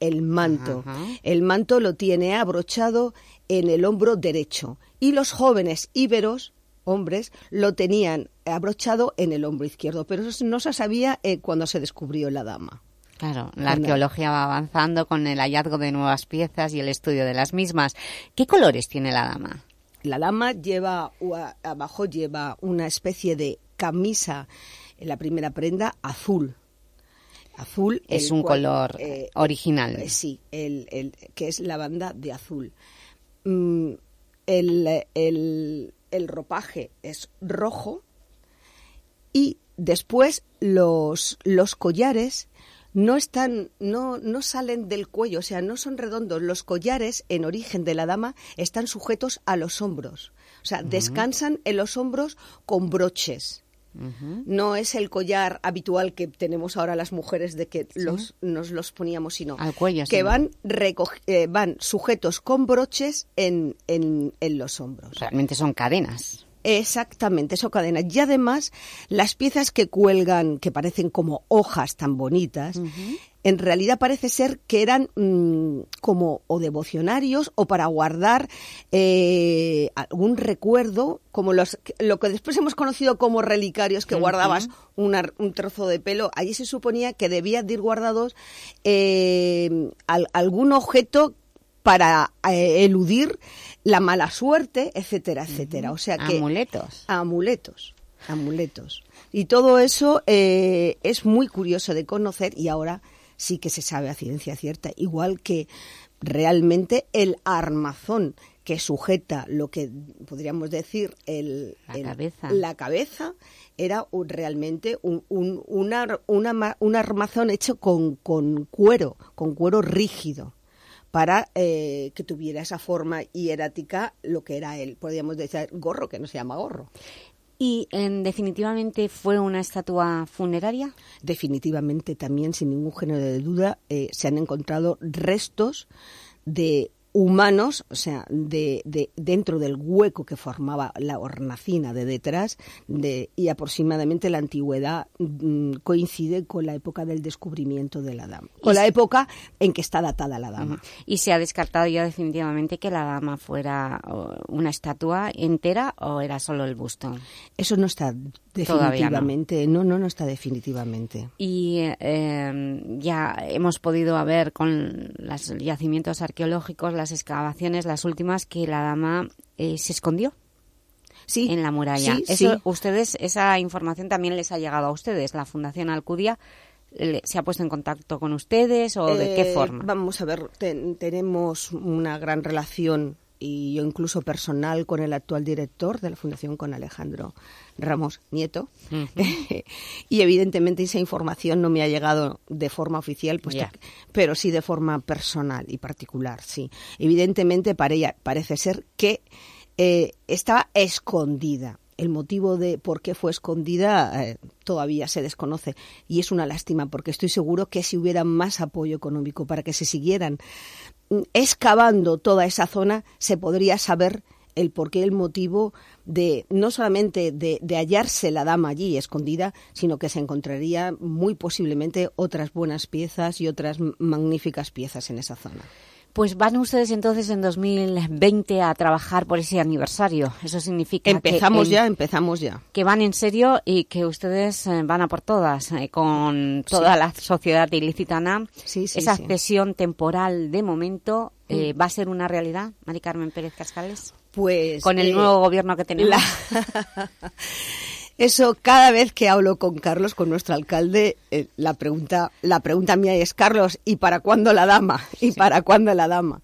el manto. Ajá. El manto lo tiene abrochado en el hombro derecho. Y los jóvenes íberos, hombres, lo tenían abrochado en el hombro izquierdo. Pero eso no se sabía eh, cuando se descubrió la dama. Claro, la arqueología va avanzando con el hallazgo de nuevas piezas y el estudio de las mismas. ¿Qué colores tiene la dama? La dama lleva, abajo lleva una especie de camisa, en la primera prenda, azul. Azul. Es un cual, color eh, original. eh, sí, el, el- que es la banda de azul. Mm, el, el- el ropaje es rojo y después los, los collares no están, no, no salen del cuello, o sea, no son redondos. Los collares, en origen de la dama, están sujetos a los hombros. O sea, descansan en los hombros con broches. No es el collar habitual que tenemos ahora las mujeres de que los, nos los poníamos, sino Al cuello, que sí. van, eh, van sujetos con broches en, en, en los hombros. Realmente son cadenas. Exactamente, eso cadena. Y además, las piezas que cuelgan, que parecen como hojas tan bonitas, en realidad parece ser que eran mm, como o devocionarios o para guardar eh, algún recuerdo, como los, lo que después hemos conocido como relicarios, que guardabas una- un trozo de pelo. Allí se suponía que debía de ir guardados eh, al- algún objeto para eh, eludir la mala suerte, etcétera, etcétera. O sea que Amuletos. amuletos, amuletos. Y todo eso eh, es muy curioso de conocer y ahora sí que se sabe a ciencia cierta, igual que realmente el armazón que sujeta lo que podríamos decir el, La el- cabeza. la cabeza era un- realmente un, un, una un armazón hecho con, con cuero, con cuero rígido para eh, que tuviera esa forma hierática lo que era el, podríamos decir, gorro, que no se llama gorro. ¿Y en, definitivamente fue una estatua funeraria? Definitivamente también, sin ningún género de duda, eh, se han encontrado restos de humanos, o sea, de, de- dentro del hueco que formaba la hornacina de detrás, de, y aproximadamente la antigüedad mm, coincide con la época del descubrimiento de la dama, con la época en que está datada la dama. ¿Y se ha descartado ya definitivamente que la dama fuera una estatua entera o era solo el busto? Eso no está no. definitivamente, no, no, no está definitivamente. Y eh, ya hemos podido ver con los yacimientos arqueológicos, las excavaciones, las últimas, que la dama eh, se escondió Sí, en la muralla. sí, Eso, sí. ustedes, esa información también les ha llegado a ustedes. La Fundación Alcudia se ha puesto en contacto con ustedes o de qué Eh, forma. Vamos a ver, ten- tenemos una gran relación y yo incluso personal con el actual director de la Fundación, con Alejandro Ramos Nieto. y evidentemente esa información no me ha llegado de forma oficial, pero sí de forma personal y particular, sí. Evidentemente para ella parece ser que eh, estaba escondida. El motivo de por qué fue escondida eh, todavía se desconoce y es una lástima porque estoy seguro que si hubiera más apoyo económico para que se siguieran mm, excavando toda esa zona se podría saber el porqué, el motivo de no solamente de, de, hallarse la dama allí escondida, sino que se encontraría muy posiblemente otras buenas piezas y otras magníficas piezas en esa zona. Pues van ustedes entonces en 2020 a trabajar por ese aniversario. Eso significa empezamos que ya, empezamos ya. Que van en serio y que ustedes eh, van a por todas eh, con toda Sí. la sociedad ilicitana. Sí, sí, Esa cesión temporal de momento eh, Mm. va a ser una realidad, Mari Carmen Pérez Cascales. Pues con el eh, nuevo gobierno que tenemos. la- Eso cada vez que hablo con Carlos, con nuestro alcalde, eh, la pregunta, la pregunta mía es Carlos, ¿y para cuándo la dama? ¿Y para cuándo la dama?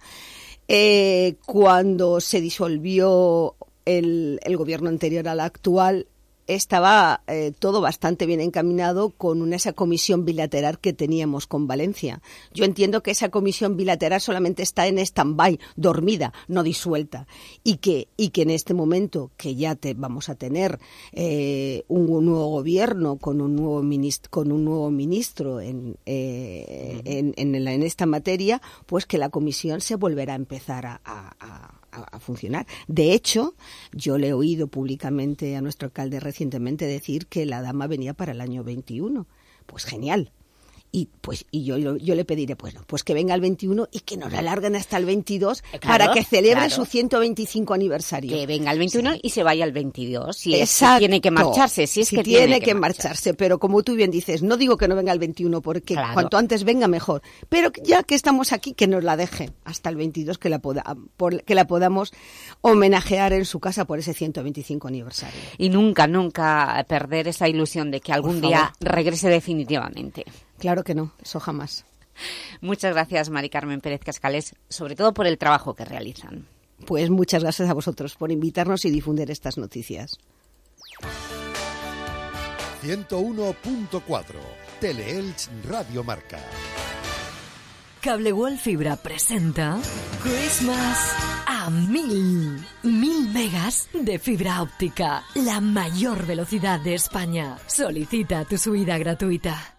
Eh, cuando se disolvió el, el gobierno anterior al actual, estaba eh, todo bastante bien encaminado con una, esa comisión bilateral que teníamos con Valencia. Yo entiendo que esa comisión bilateral solamente está en stand-by, dormida, no disuelta, y que, y que en este momento que ya te, vamos a tener eh, un, nuevo gobierno con un nuevo ministro, con un nuevo ministro en, eh, en, en, la- en esta materia, pues que la comisión se volverá a empezar a- a- a a, funcionar. De hecho, yo le he oído públicamente a nuestro alcalde recientemente decir que la dama venía para el año 21. Pues genial. Y pues y yo, yo, yo le pediré pues, no, pues que venga el 21 y que nos la alarguen hasta el 22 claro, para que celebre claro. su 125 aniversario. Que venga el 21 y se vaya el 22. Si es que Exacto. tiene que marcharse, si es Si que tiene, que, marcharse. Pero como tú bien dices, no digo que no venga el 21, porque Claro. cuanto antes venga mejor. Pero ya que estamos aquí, que nos la deje hasta el 22, que la, poda- por- que la podamos homenajear en su casa por ese 125 aniversario. Y nunca, nunca perder esa ilusión de que algún día regrese definitivamente. Claro que no, eso jamás. Muchas gracias, Mari Carmen Pérez Cascales, sobre todo por el trabajo que realizan. Pues muchas gracias a vosotros por invitarnos y difundir estas noticias. 101.4 Teleelch Radio Marca. Cable World Fibra presenta Christmas a mil. Mil megas de fibra óptica. La mayor velocidad de España. Solicita tu subida gratuita.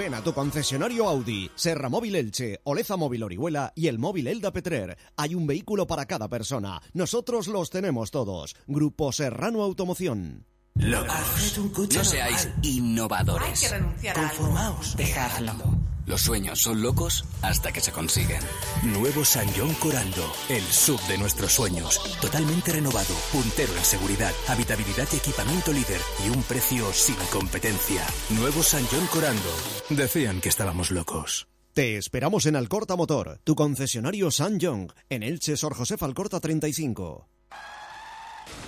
Ven a tu concesionario Audi, Serra Móvil Elche, Oleza Móvil Orihuela y el móvil Elda Petrer. Hay un vehículo para cada persona. Nosotros los tenemos todos. Grupo Serrano Automoción. Locos. No seáis innovadores. Hay que renunciar a algo. Conformaos. Dejadlo. Los sueños son locos hasta que se consiguen. Nuevo San John Corando, el sub de nuestros sueños. Totalmente renovado, puntero en seguridad, habitabilidad y equipamiento líder y un precio sin competencia. Nuevo San John Corando. Decían que estábamos locos. Te esperamos en Alcorta Motor, tu concesionario San Young, en Elche Sor José Alcorta 35.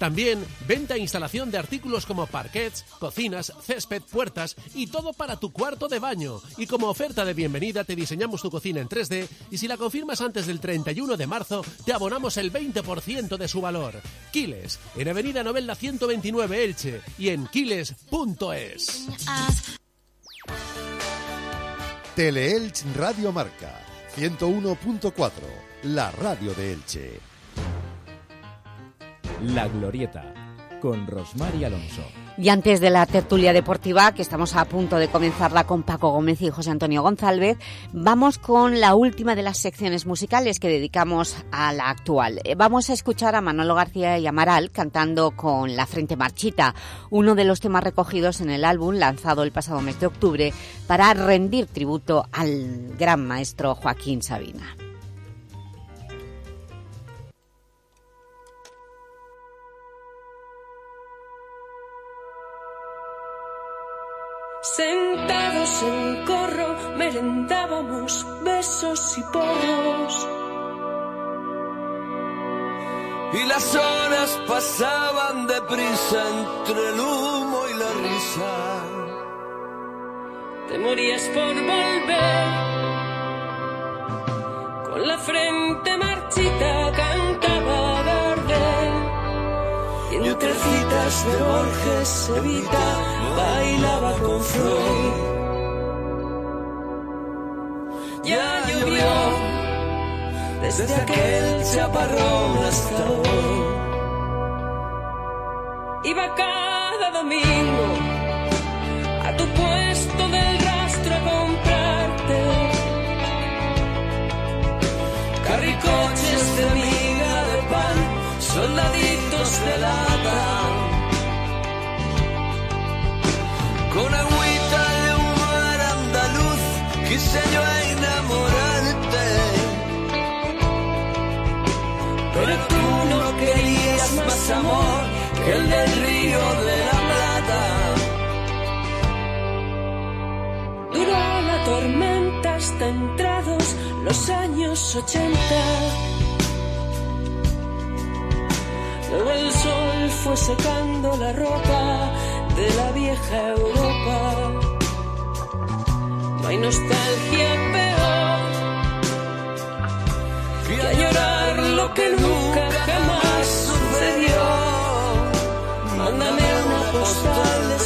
También venta e instalación de artículos como parquets, cocinas, césped, puertas y todo para tu cuarto de baño. Y como oferta de bienvenida te diseñamos tu cocina en 3D y si la confirmas antes del 31 de marzo te abonamos el 20% de su valor. Quiles, en Avenida Novelda 129 Elche y en quiles.es. Teleelch Radio Marca 101.4, la radio de Elche. La Glorieta, con Rosmar y Alonso. Y antes de la tertulia deportiva, que estamos a punto de comenzarla con Paco Gómez y José Antonio González, vamos con la última de las secciones musicales que dedicamos a la actual. Eh, Vamos a escuchar a Manolo García y Amaral cantando con La Frente Marchita, uno de los temas recogidos en el álbum lanzado el pasado mes de octubre para rendir tributo al gran maestro Joaquín Sabina. Sentados en corro, merendábamos besos y porros. Y las horas pasaban deprisa entre el humo y la risa. Te morías por volver. Con la frente marchita Entre citas de Borges Evita bailaba con Freud. Ya llovió desde aquel chaparrón hasta hoy. Iba cada domingo a tu puesto del rastro a comprarte carricoches de miga de pan, soldaditos de lata. Con agüita de un mar andaluz quise yo enamorarte. Pero tú no querías más amor que el del río de la Plata. Duró la tormenta hasta entrados los años 80. Luego el sol fue secando la ropa de la vieja Europa. No hay nostalgia peor que a llorar lo que nunca jamás sucedió. Mándame una postal de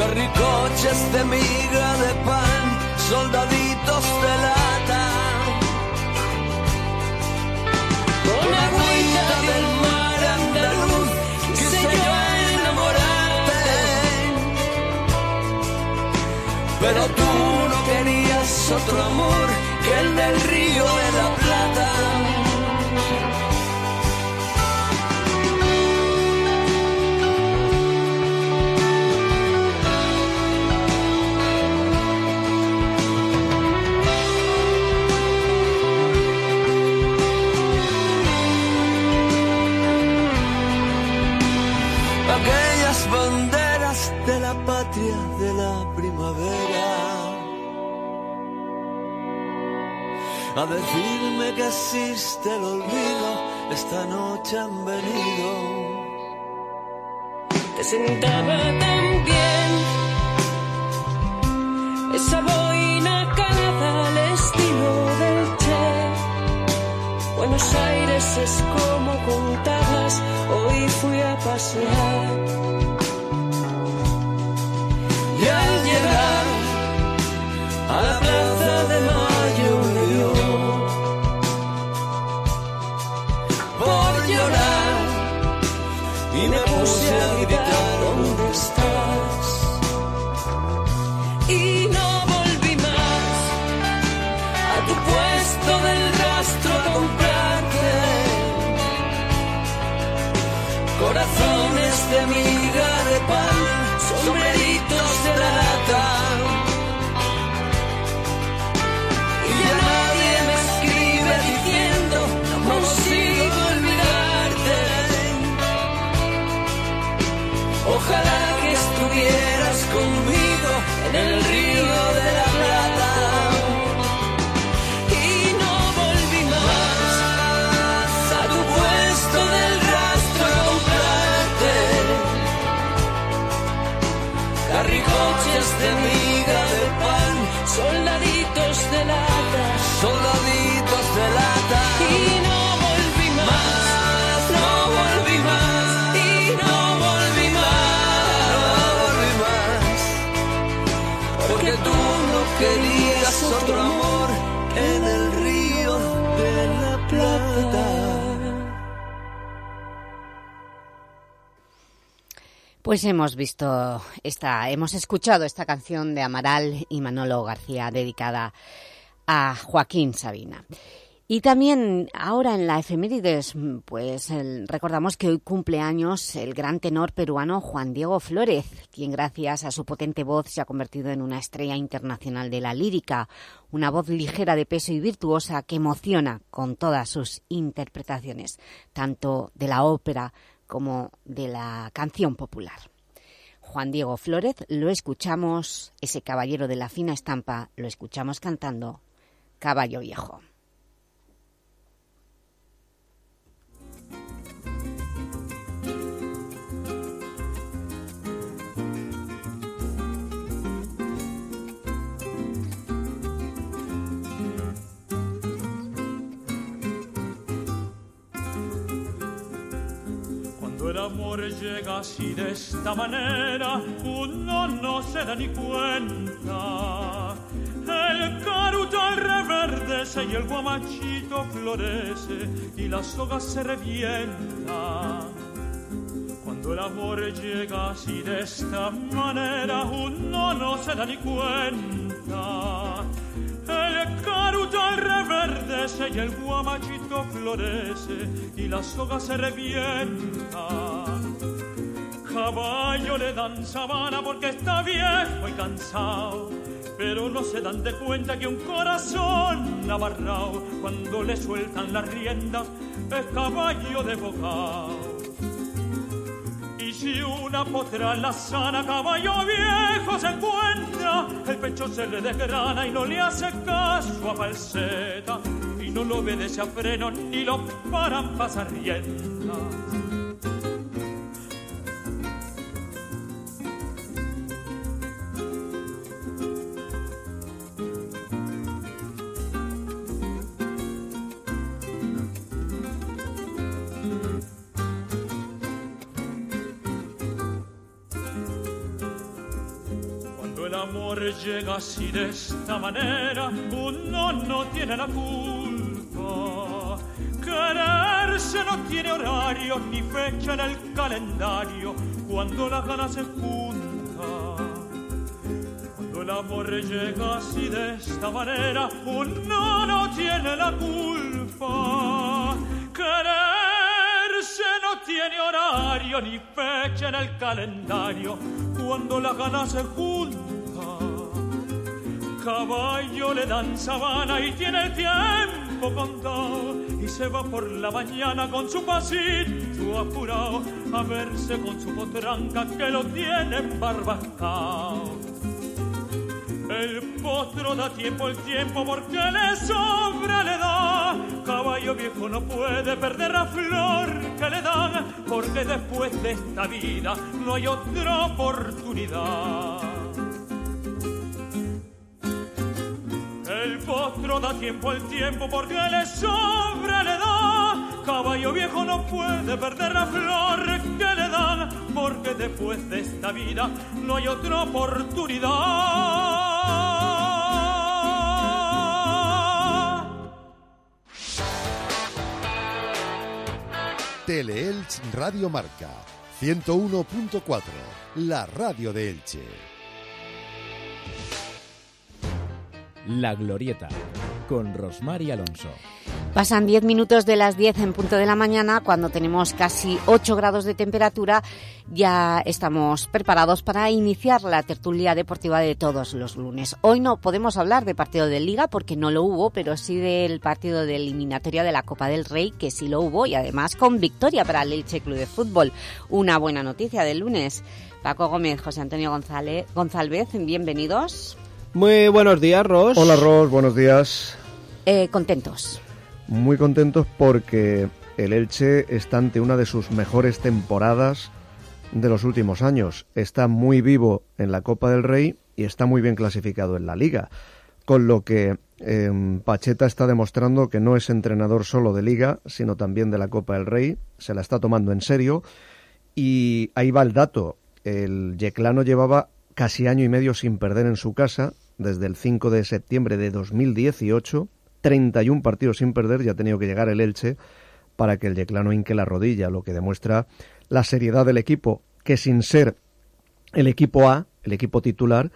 carricoches de miga de pan, soldaditos de lata. Con agüita del mar andaluz quise yo enamorarte. Pero tú no querías otro amor que el del río de A decirme que existe el olvido, esta noche han venido. te sentaba tan bien. Esa boina calada al estilo del Che. Buenos Aires es como contabas, hoy fui a pasear. Y al llegar a la plaza de mayo de miga Pues hemos visto esta, hemos escuchado esta canción de Amaral y Manolo García dedicada a Joaquín Sabina. Y también ahora en la efemérides, pues recordamos que hoy cumple años el gran tenor peruano Juan Diego Flórez, quien gracias a su potente voz se ha convertido en una estrella internacional de la lírica, una voz ligera de peso y virtuosa que emociona con todas sus interpretaciones, tanto de la ópera como de la canción popular. Juan Diego Flórez lo escuchamos, ese caballero de la fina estampa, lo escuchamos cantando Caballo Viejo. Amor llega así de esta manera, uno no se da ni cuenta. El caruto reverdece y el guamachito florece y la soga se revienta. Cuando el amor llega así de esta manera, uno no se da ni cuenta. El caruto reverdece y el guamachito florece y la soga se revienta. Caballo le dan sabana porque está viejo y cansado, pero no se dan de cuenta que un corazón amarrado cuando le sueltan las riendas es caballo de bocao. Si una potra la sana caballo viejo se encuentra, el pecho se le desgrana y no le hace caso a falseta, y no lo obedece a freno ni lo paran pasar rienda. Así de esta manera, uno no tiene la culpa. Quererse no tiene horario ni fecha en el calendario cuando las ganas se juntan. Cuando el amor llega así de esta manera, uno no tiene la culpa. Quererse no tiene horario ni fecha en el calendario cuando las ganas se juntan. Caballo le dan sabana y tiene tiempo contado y se va por la mañana con su pasito apurado a verse con su potranca que lo tiene embarbacao. El potro da tiempo el tiempo porque le sobra le da. Caballo viejo no puede perder la flor que le dan porque después de esta vida no hay otra oportunidad. El potro da tiempo el tiempo porque le sobra le da. Caballo viejo no puede perder la flor que le da porque después de esta vida no hay otra oportunidad. Teleelch Radio Marca 101.4, la radio de Elche. La Glorieta, con Rosmar y Alonso. Pasan 10 minutos de las 10 en punto de la mañana, cuando tenemos casi 8 grados de temperatura, ya estamos preparados para iniciar la tertulia deportiva de todos los lunes. Hoy no podemos hablar de partido de Liga porque no lo hubo, pero sí del partido de eliminatoria de la Copa del Rey, que sí lo hubo, y además con victoria para el Elche Club de Fútbol. Una buena noticia del lunes. Paco Gómez, José Antonio González, González bienvenidos. Muy buenos días, Ros. Hola, Ros, buenos días. Eh, contentos. Muy contentos porque el Elche está ante una de sus mejores temporadas de los últimos años. Está muy vivo en la Copa del Rey y está muy bien clasificado en la Liga. Con lo que eh, Pacheta está demostrando que no es entrenador solo de Liga, sino también de la Copa del Rey. Se la está tomando en serio. Y ahí va el dato. El Yeclano llevaba casi año y medio sin perder en su casa, desde el 5 de septiembre de 2018 31 partidos sin perder y ha tenido que llegar el Elche para que el Yeclano hinque la rodilla, lo que demuestra la seriedad del equipo, que sin ser el equipo A, el equipo titular,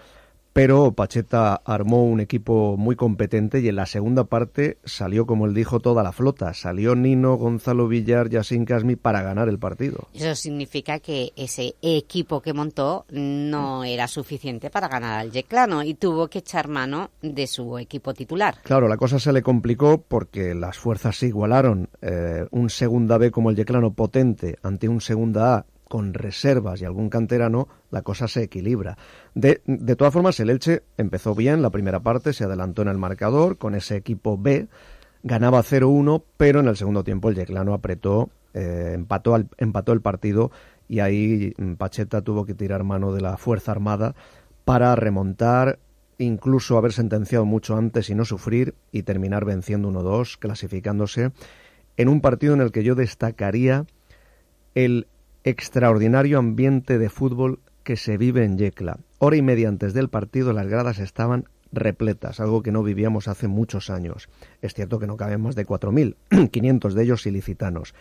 pero Pacheta armó un equipo muy competente y en la segunda parte salió, como él dijo, toda la flota. Salió Nino, Gonzalo Villar, Yassin Casmi para ganar el partido. Eso significa que ese equipo que montó no era suficiente para ganar al Yeclano y tuvo que echar mano de su equipo titular. Claro, la cosa se le complicó porque las fuerzas se igualaron. Eh, un segunda B como el Yeclano potente ante un segunda A con reservas y algún canterano, la cosa se equilibra. De, de, todas formas, el Elche empezó bien la primera parte, se adelantó en el marcador con ese equipo B, ganaba 0-1, pero en el segundo tiempo el Yeclano apretó, eh, empató, al, empató el partido y ahí Pacheta tuvo que tirar mano de la Fuerza Armada para remontar, incluso haber sentenciado mucho antes y no sufrir y terminar venciendo 1-2, clasificándose en un partido en el que yo destacaría el extraordinario ambiente de fútbol que se vive en Yecla. Hora y media antes del partido las gradas estaban repletas, algo que no vivíamos hace muchos años. Es cierto que no caben más de 4.000, 500 de ellos ilicitanos,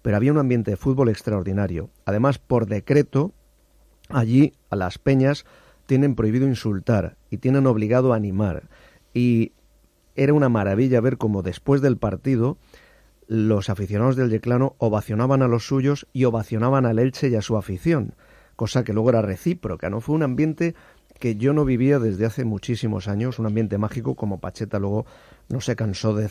pero había un ambiente de fútbol extraordinario. Además, por decreto, allí a las peñas tienen prohibido insultar y tienen obligado a animar. Y era una maravilla ver cómo después del partido los aficionados del Yeclano ovacionaban a los suyos y ovacionaban al Elche y a su afición, cosa que luego era recíproca, ¿no? Fue un ambiente que yo no vivía desde hace muchísimos años, un ambiente mágico como Pacheta luego no se cansó de,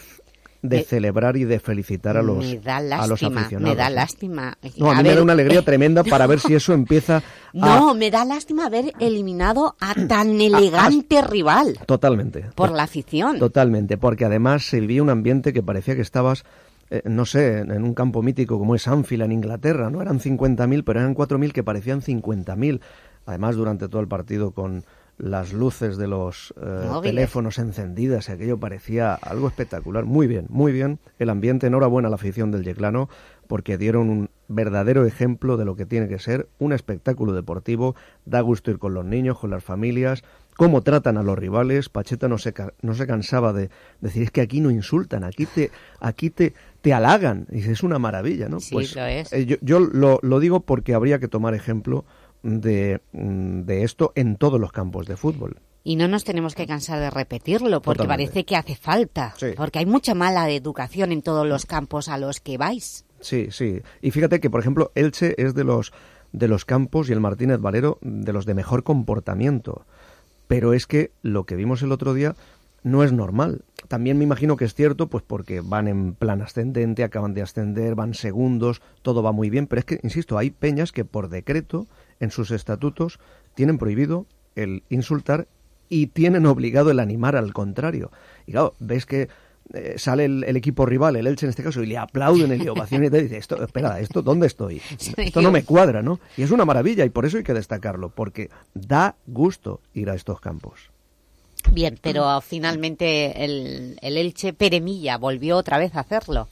de Me- celebrar y de felicitar a los, me da a los aficionados. me da ¿eh? lástima. No, a A mí me ver- da una alegría tremenda para ver si eso empieza a... No, me da lástima haber eliminado a tan elegante rival Totalmente. por la afición. Totalmente, porque además se vivía un ambiente que parecía que estabas, eh, no sé, en un campo mítico como es Anfield en Inglaterra, ¿no? Eran 50.000, pero eran 4.000 que parecían 50.000. Además, durante todo el partido con las luces de los eh, teléfonos encendidas, y aquello parecía algo espectacular. Muy bien, muy bien. El ambiente, enhorabuena a la afición del Yeclano, porque dieron un verdadero ejemplo de lo que tiene que ser un espectáculo deportivo. Da gusto ir con los niños, con las familias, cómo tratan a los rivales. Pacheta no se, no se cansaba de decir, es que aquí no insultan, aquí te, aquí te, te halagan. Y es una maravilla, ¿no? Sí, lo es. eh, yo yo lo, lo digo porque habría que tomar ejemplo de, mm, de esto en todos los campos de fútbol. Y no nos tenemos que cansar de repetirlo, porque Totalmente. parece que hace falta. Sí. Porque hay mucha mala educación en todos los campos a los que vais. Sí, sí. Y fíjate que, por ejemplo, Elche es de los, de los campos y el Martínez Valero de los de mejor comportamiento. Pero es que lo que vimos el otro día no es normal. También me imagino que es cierto, pues porque van en plan ascendente, acaban de ascender, van segundos, todo va muy bien, pero es que, insisto, hay peñas que por decreto, en sus estatutos, tienen prohibido el insultar y tienen obligado el animar al contrario. Y claro, ves que eh, sale el, el equipo rival, el Elche en este caso, y le aplauden y le ovacionan y te dice, esto, espera, esto, ¿dónde estoy? Esto no me cuadra, ¿no? Y es una maravilla y por eso hay que destacarlo, porque da gusto ir a estos campos. Bien, pero finalmente el, el Elche Peremilla volvió otra vez a hacerlo.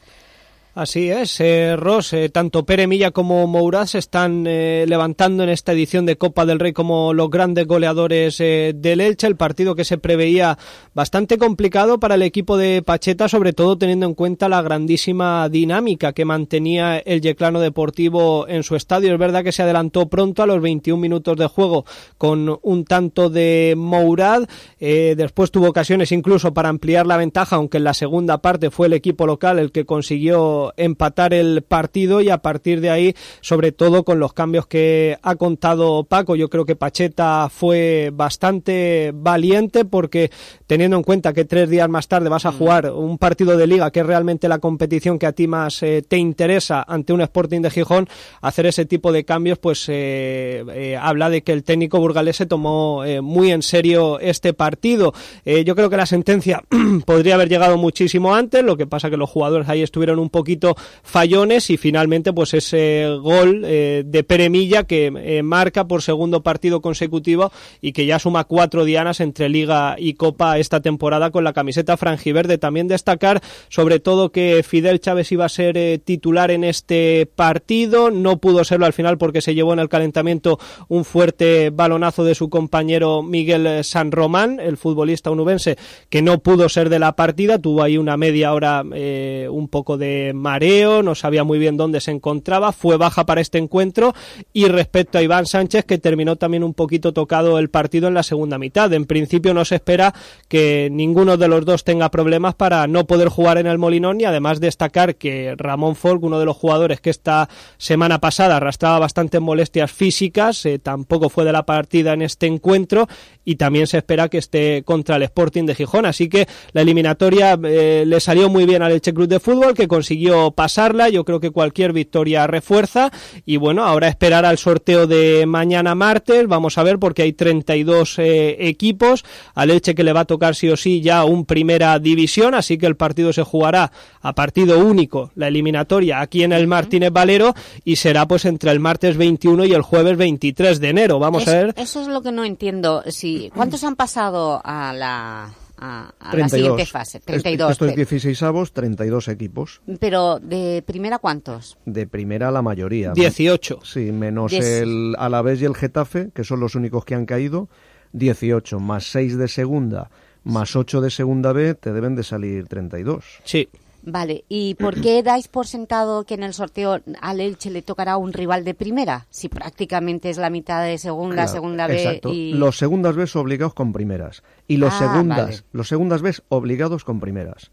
Así es, eh, Ross, eh, tanto Pere Milla como Mourad se están eh, levantando en esta edición de Copa del Rey como los grandes goleadores eh, del Elche, el partido que se preveía bastante complicado para el equipo de Pacheta, sobre todo teniendo en cuenta la grandísima dinámica que mantenía el Yeclano Deportivo en su estadio. Es verdad que se adelantó pronto a los 21 minutos de juego con un tanto de Mourad, después tuvo ocasiones incluso para ampliar la ventaja, aunque en la segunda parte fue el equipo local el que consiguió empatar el partido y a partir de ahí, sobre todo con los cambios que ha contado Paco, yo creo que Pacheta fue bastante valiente porque teniendo en cuenta que tres días más tarde vas a jugar un partido de liga que es realmente la competición que a ti más eh, te interesa ante un Sporting de Gijón, hacer ese tipo de cambios pues eh, eh, habla de que el técnico burgalés se tomó muy en serio este partido. Yo creo que la sentencia podría haber llegado muchísimo antes, lo que pasa que los jugadores ahí estuvieron un poquito fallones y finalmente pues ese gol eh, de Peremilla que eh, marca por segundo partido consecutivo y que ya suma cuatro dianas entre Liga y Copa esta temporada con la camiseta franjiverde. También destacar sobre todo que Fidel Chávez iba a ser eh, titular en este partido, no pudo serlo al final porque se llevó en el calentamiento un fuerte balonazo de su compañero Miguel San Román, el futbolista unubense que no pudo ser de la partida, tuvo ahí una media hora eh, un poco de mareo, no sabía muy bien dónde se encontraba, fue baja para este encuentro y respecto a Iván Sánchez que terminó también un poquito tocado el partido en la segunda mitad. En principio no se espera que ninguno de los dos tenga problemas para no poder jugar en el Molinón y además destacar que Ramón Folk, uno de los jugadores que esta semana pasada arrastraba bastantes molestias físicas, eh, tampoco fue de la partida en este encuentro y también se espera que esté contra el Sporting de Gijón. Así que la eliminatoria eh, le salió muy bien al Elche Club de Fútbol que consiguió pasarla. Yo creo que cualquier victoria refuerza y bueno, ahora esperar al sorteo de mañana martes. Vamos a ver porque hay 32 eh, equipos. Al Elche que le va a tocar sí o sí ya un primera división, así que el partido se jugará a partido único, la eliminatoria aquí en el Martínez Valero y será pues entre el martes 21 y el jueves 23 de enero. Vamos Es- a ver. Eso es lo que no entiendo. Si, ¿Cuántos han pasado a la, a, a la 32. siguiente fase? Est- 32. Esto es pe- 16 avos, 32 equipos. pero de primera, ¿cuántos? De primera la mayoría. 18. Sí, menos Diez. el Alavés y el Getafe, que son los únicos que han caído. 18 más 6 de segunda, más 8 de segunda B, te deben de salir 32. Sí. Vale, ¿y por qué dais por sentado que en el sorteo al Elche le tocará un rival de primera? Si prácticamente es la mitad de segunda, Claro, segunda B exacto. y... Los segundas B obligados con primeras. Y los Ah, segundas, vale. los segundas B obligados con primeras.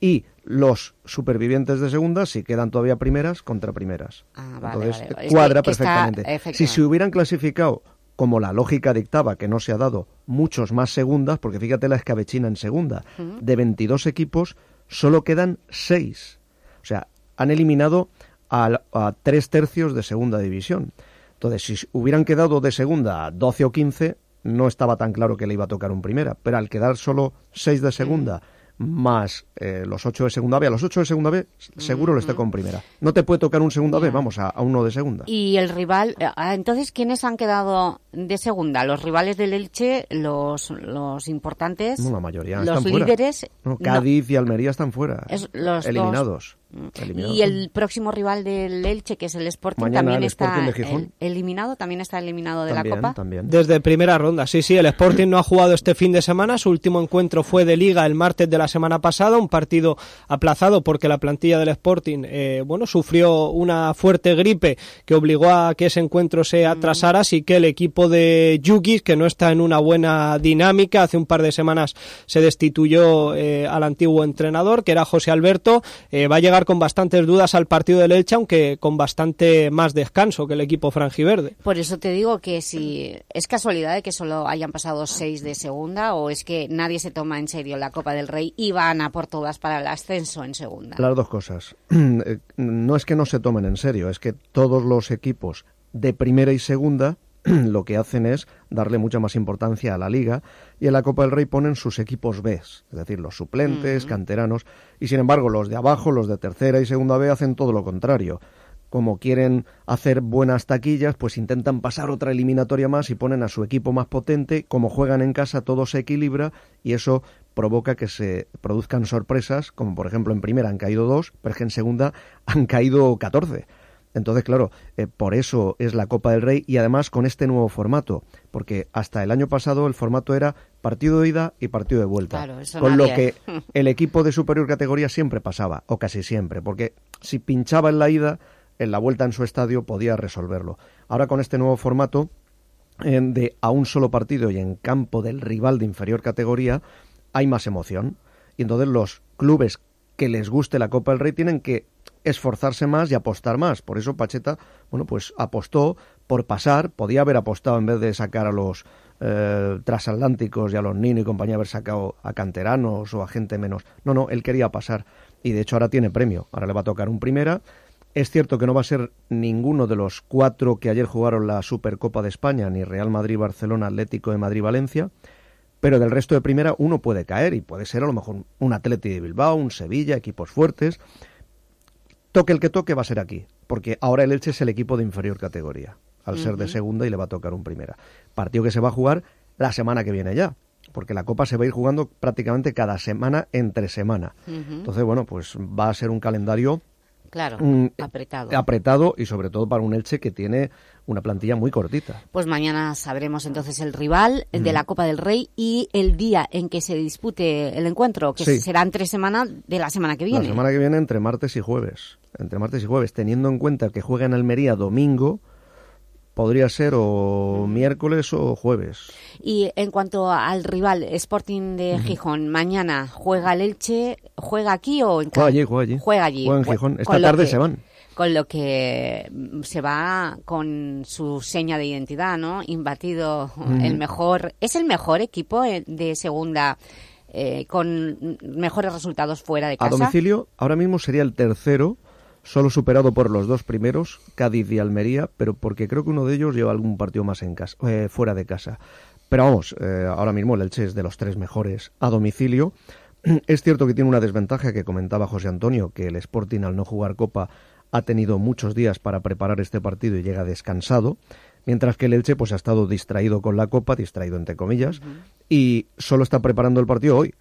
Y los supervivientes de segundas, si quedan todavía primeras, contra primeras. Ah, vale, Entonces, vale, cuadra que- que está- perfectamente. si se hubieran clasificado como la lógica dictaba, que no se ha dado muchos más segundas, porque fíjate la escabechina en segunda, de 22 equipos, solo quedan 6. O sea, han eliminado a, a tres tercios de segunda división. Entonces, si hubieran quedado de segunda a 12 o 15, no estaba tan claro que le iba a tocar un primera. Pero al quedar solo 6 de segunda, más eh, los 8 de segunda B, a los 8 de segunda B seguro lo esté con primera. No te puede tocar un segunda B, vamos, a, a uno de segunda. Y el rival, eh, ah, entonces, ¿quiénes han quedado de segunda? ¿Los rivales del Elche, los, los importantes? No, la mayoría ¿Los están líderes? No. Cádiz y Almería están fuera. Es- los eliminados. Eliminados. Y el próximo rival del Elche, que es el Sporting, Mañana también el está Sporting el- eliminado, también está eliminado de También, la Copa. también. Desde primera ronda, sí, sí, el Sporting no ha jugado este fin de semana, su último encuentro fue de liga el martes de la semana pasada, un partido aplazado porque la plantilla del Sporting, eh, bueno, sufrió una fuerte gripe que obligó a que ese encuentro se atrasara, así que el equipo de Yukis, que no está en una buena dinámica, hace un par de semanas se destituyó eh, al antiguo entrenador, que era José Alberto, eh, va a llegar con bastantes dudas al partido del Elche, aunque con bastante más descanso que el equipo franjiverde. Por eso te digo que si es casualidad de que solo hayan pasado seis de segunda o es que nadie se toma en serio la Copa del Rey y van a por todas para el ascenso en segunda. Las dos cosas. Eh, No es que no se tomen en serio, es que todos los equipos de primera y segunda lo que hacen es darle mucha más importancia a la liga y en la Copa del Rey ponen sus equipos B, es decir, los suplentes, canteranos, y sin embargo los de abajo, los de tercera y segunda B hacen todo lo contrario. Como quieren hacer buenas taquillas, pues intentan pasar otra eliminatoria más y ponen a su equipo más potente. Como juegan en casa, todo se equilibra y eso provoca que se produzcan sorpresas, como por ejemplo en primera han caído dos, pero es que en segunda han caído 14. Entonces, claro, eh, por eso es la Copa del Rey y además con este nuevo formato, porque hasta el año pasado el formato era partido de ida y partido de vuelta, con lo que el equipo de superior categoría siempre pasaba, o casi siempre, porque si pinchaba en la ida, en la vuelta en su estadio podía resolverlo. Ahora con este nuevo formato eh, de a un solo partido y en campo del rival de inferior categoría, hay más emoción. Y entonces los clubes que les guste la Copa del Rey tienen que esforzarse más y apostar más. Por eso Pacheta, bueno, pues apostó por pasar, podía haber apostado en vez de sacar a los eh, transatlánticos y a los Nino y compañía, haber sacado a canteranos o a gente menos. No, no, él quería pasar y de hecho ahora tiene premio. Ahora le va a tocar un primera. Es cierto que no va a ser ninguno de los cuatro que ayer jugaron la Supercopa de España, ni Real Madrid, Barcelona, Atlético de Madrid, Valencia, pero del resto de primera uno puede caer y puede ser a lo mejor un Atlético de Bilbao, un Sevilla, equipos fuertes toque el que toque va a ser aquí, porque ahora el Elche es el equipo de inferior categoría, al ser de segunda y le va a tocar un primera. Partido que se va a jugar la semana que viene ya, porque la Copa se va a ir jugando prácticamente cada semana entre semana. Entonces, bueno, pues va a ser un calendario Claro, mm, apretado. Apretado y sobre todo para un Elche que tiene una plantilla muy cortita. Pues mañana sabremos entonces el rival de la Copa del Rey y el día en que se dispute el encuentro, que será entre semana de la semana que viene. La semana que viene entre martes y jueves. Entre martes y jueves, teniendo en cuenta que juega en Almería domingo, podría ser o miércoles o jueves. Y en cuanto al rival Sporting de Gijón, mañana juega el Elche, ¿juega aquí o en Juega allí, juega allí. Juega allí. Juega en Gijón. Esta tarde se van. Con lo que mm, se va con su seña de identidad, ¿no? Imbatido, el mejor... ¿Es el mejor equipo eh, de segunda eh, con mejores resultados fuera de casa? A domicilio, ahora mismo sería el tercero solo superado por los dos primeros, Cádiz y Almería, pero porque creo que uno de ellos lleva algún partido más en casa, eh, fuera de casa. Pero vamos, eh, ahora mismo el Elche es de los tres mejores a domicilio. Es cierto que tiene una desventaja que comentaba José Antonio, que el Sporting al no jugar Copa ha tenido muchos días para preparar este partido y llega descansado, mientras que el Elche pues ha estado distraído con la Copa, distraído entre comillas, y solo está preparando el partido hoy,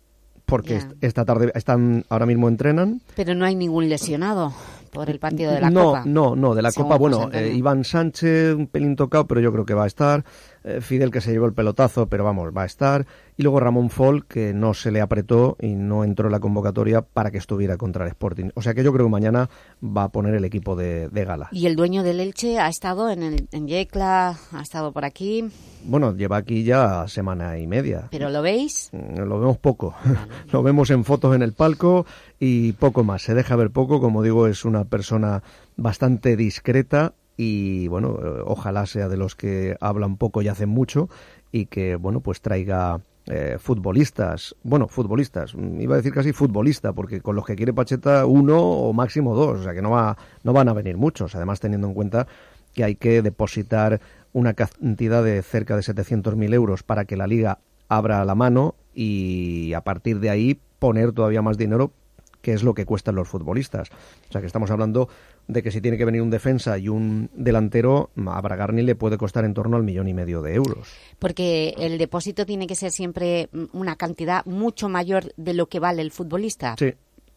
porque esta tarde están ahora mismo entrenan. Pero no hay ningún lesionado por el partido de la no, Copa. No, no, de la Copa, bueno, eh, Iván Sánchez, un pelín tocado, pero yo creo que va a estar. Eh, Fidel que se llevó el pelotazo, pero vamos, va a estar. Y luego Ramón Fol, que no se le apretó y no entró en la convocatoria para que estuviera contra el Sporting. O sea que yo creo que mañana va a poner el equipo de, gala. ¿Y el dueño del Elche ha estado en, el, en Yecla, ha estado por aquí? Bueno, lleva aquí ya semana y media. ¿Pero lo veis? Mm, lo vemos poco. lo vemos en fotos en el palco y poco más. Se deja ver poco. Como digo, es una persona bastante discreta y bueno, eh, ojalá sea de los que hablan poco y hacen mucho y que bueno, pues traiga eh, futbolistas, bueno, futbolistas, mm, iba a decir casi futbolista, porque con los que quiere Pacheta uno o máximo dos, o sea que no, va, no van a venir muchos, además teniendo en cuenta que hay que depositar una cantidad de cerca de 700.000 euros para que la liga abra la mano y a partir de ahí poner todavía más dinero que es lo que cuestan los futbolistas. O sea que estamos hablando de que si tiene que venir un defensa y un delantero, a Bragarni le puede costar en torno al millón y medio de euros. Porque el depósito tiene que ser siempre una cantidad mucho mayor de lo que vale el futbolista. Sí,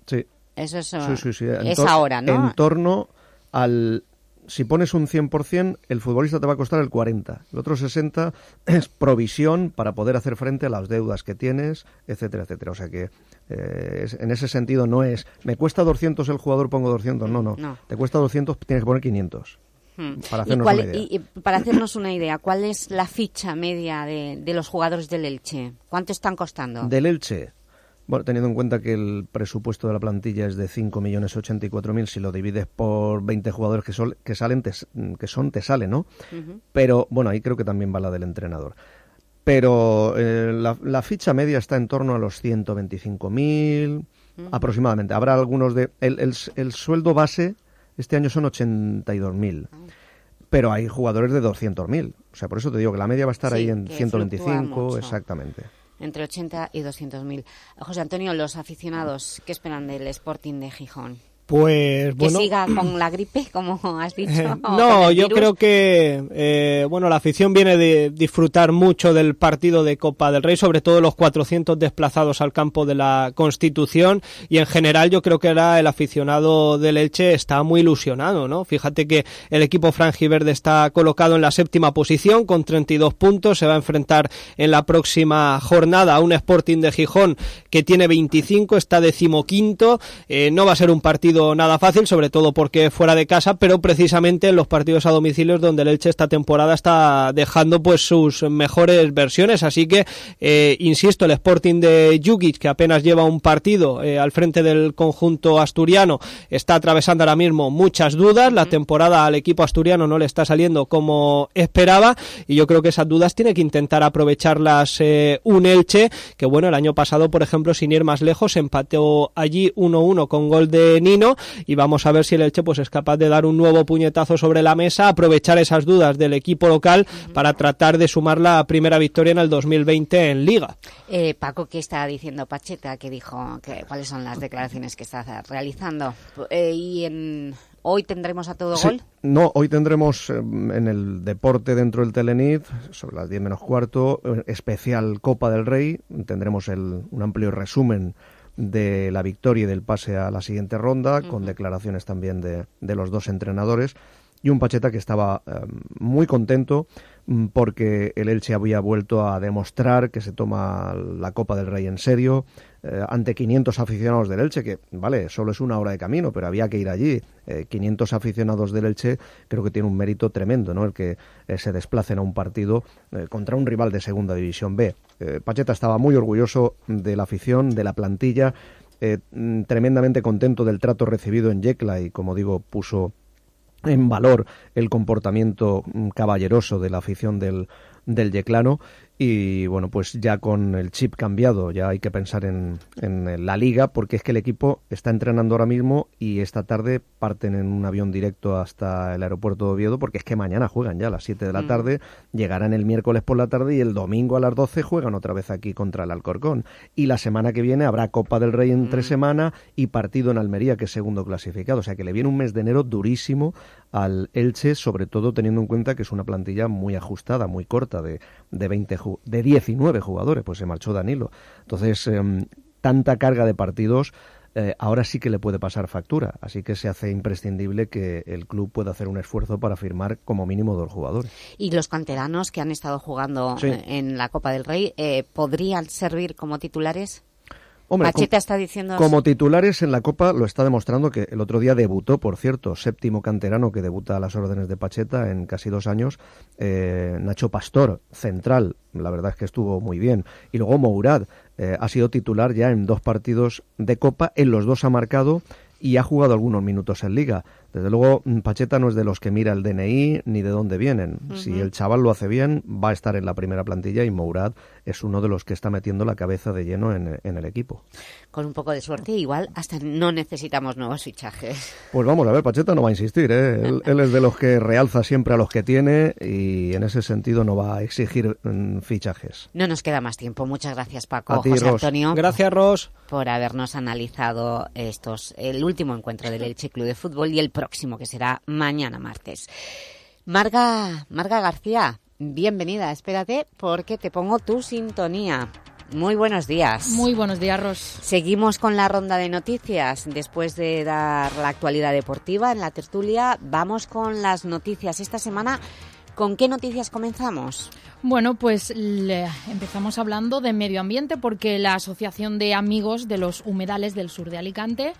sí. Eso es, es ahora, ¿no? En torno al si pones un 100%, el futbolista te va a costar el 40%. El otro 60% es provisión para poder hacer frente a las deudas que tienes, etcétera, etcétera. O sea que eh, en ese sentido no es, me cuesta 200 el jugador, pongo 200. No, no. Te cuesta 200, tienes que poner 500. Hmm. Para hacernos una idea. Y, para hacernos una idea, ¿cuál es la ficha media de, de los jugadores del Elche? ¿Cuánto están costando? Del Elche, bueno, teniendo en cuenta que el presupuesto de la plantilla es de 5.084.000, si lo divides por 20 jugadores que, son, que salen, que son, te sale, ¿no? Pero, bueno, ahí creo que también va la del entrenador. Pero eh, la, ficha media está en torno a los 125.000 aproximadamente. Habrá algunos de... El, el, sueldo base este año son 82.000. Ah. Pero hay jugadores de 200.000. O sea, por eso te digo que la media va a estar ahí en 125, exactamente. Entre 80 y 200 mil. José Antonio, los aficionados, ¿qué esperan del Sporting de Gijón? Pues que bueno. siga con la gripe, como has dicho. o No, yo creo que eh, bueno la afición viene de disfrutar mucho del partido de Copa del Rey, sobre todo los 400 desplazados al campo de la Constitución y en general yo creo que ahora el aficionado del Elche está muy ilusionado, ¿no? Fíjate que el equipo franjiverde está colocado en la séptima posición con 32 puntos, se va a enfrentar en la próxima jornada a un Sporting de Gijón que tiene 25, está decimoquinto, eh, no va a ser un partido nada fácil, sobre todo porque fuera de casa, pero precisamente en los partidos a domicilio es donde el Elche esta temporada está dejando pues sus mejores versiones, así que eh, insisto, el Sporting de Jukic que apenas lleva un partido eh, al frente del conjunto asturiano está atravesando ahora mismo muchas dudas, la temporada al equipo asturiano no le está saliendo como esperaba y yo creo que esas dudas tiene que intentar aprovecharlas eh, un Elche que bueno, el año pasado por ejemplo sin ir más lejos empató allí 1-1 con gol de Nino y vamos a ver si el Elche pues es capaz de dar un nuevo puñetazo sobre la mesa, aprovechar esas dudas del equipo local para tratar de sumar la primera victoria en el 2020 en Liga. Eh, Paco, ¿qué está diciendo Pacheta? que dijo? que ¿Cuáles son las declaraciones que está realizando? Eh, y en... hoy tendremos a todo Sí, gol. No, hoy tendremos eh, en el deporte dentro del Telenit, sobre las 10 menos cuarto, eh, especial Copa del Rey. Tendremos el, un amplio resumen de la victoria y del pase a la siguiente ronda, con declaraciones también de, de los dos entrenadores. Y un Pacheta que estaba eh, muy contento mm, porque el Elche había vuelto a demostrar que se toma la Copa del Rey en serio eh, ante 500 aficionados del Elche, que vale, solo es una hora de camino, pero había que ir allí. Eh, 500 aficionados del Elche creo que tiene un mérito tremendo, ¿no? El que eh, se desplacen a un partido eh, contra un rival de Segunda División B. Pacheta estaba muy orgulloso de la afición, de la plantilla, mm, tremendamente contento del trato recibido en Yecla y, como digo, puso en valor el comportamiento mm, caballeroso de la afición del, del Yeclano y bueno pues ya con el chip cambiado ya hay que pensar en, en la liga porque es que el equipo está entrenando ahora mismo y esta tarde parten en un avión directo hasta el aeropuerto de Oviedo porque es que mañana juegan ya a las 7 de la Mm. tarde llegarán el miércoles por la tarde y el domingo a las 12 juegan otra vez aquí contra el Alcorcón. Y la semana que viene habrá Copa del Rey entre semana y partido en Almería que es segundo clasificado. O sea que le viene un mes de enero durísimo al Elche, sobre todo teniendo en cuenta que es una plantilla muy ajustada, muy corta, de, de, 20, ju- de 19 jugadores, pues se marchó Danilo. Entonces, em, tanta carga de partidos, eh, ahora sí que le puede pasar factura, así que se hace imprescindible que el club pueda hacer un esfuerzo para firmar como mínimo dos jugadores. Y los canteranos que han estado jugando Sí. en la Copa del Rey, eh, ¿podrían servir como titulares? Hombre, está diciendo... Como titulares en la Copa lo está demostrando que el otro día debutó, por cierto, séptimo canterano que debuta a las órdenes de Pacheta en casi dos años, eh, Nacho Pastor, central, la verdad es que estuvo muy bien. Y luego Mourad eh, ha sido titular ya en dos partidos de Copa, en los dos ha marcado y ha jugado algunos minutos en Liga. Desde luego, mm, Pacheta no es de los que mira el DNI ni de dónde vienen. Si el chaval lo hace bien, va a estar en la primera plantilla y Mourad es uno de los que está metiendo la cabeza de lleno en- en el equipo. Con un poco de suerte, igual hasta no necesitamos nuevos fichajes. Pues vamos a ver, Pacheta no va a insistir, ¿eh? él, él es de los que realza siempre a los que tiene y en ese sentido no va a exigir mm, fichajes. No nos queda más tiempo. Muchas gracias, Paco. A ti, José Ros. Antonio. Gracias, Ros. Por habernos analizado estos, el último encuentro del Elche Club de Fútbol y el próximo, que será mañana martes. Marga, Marga García, bienvenida. Espérate porque te pongo tu sintonía. Muy buenos días. Muy buenos días, Ros. Seguimos con la ronda de noticias. Después de dar la actualidad deportiva en la tertulia, vamos con las noticias. Esta semana, ¿con qué noticias comenzamos? Bueno, pues le- empezamos hablando de medio ambiente porque la Asociación de Amigos de los Humedales del Sur de Alicante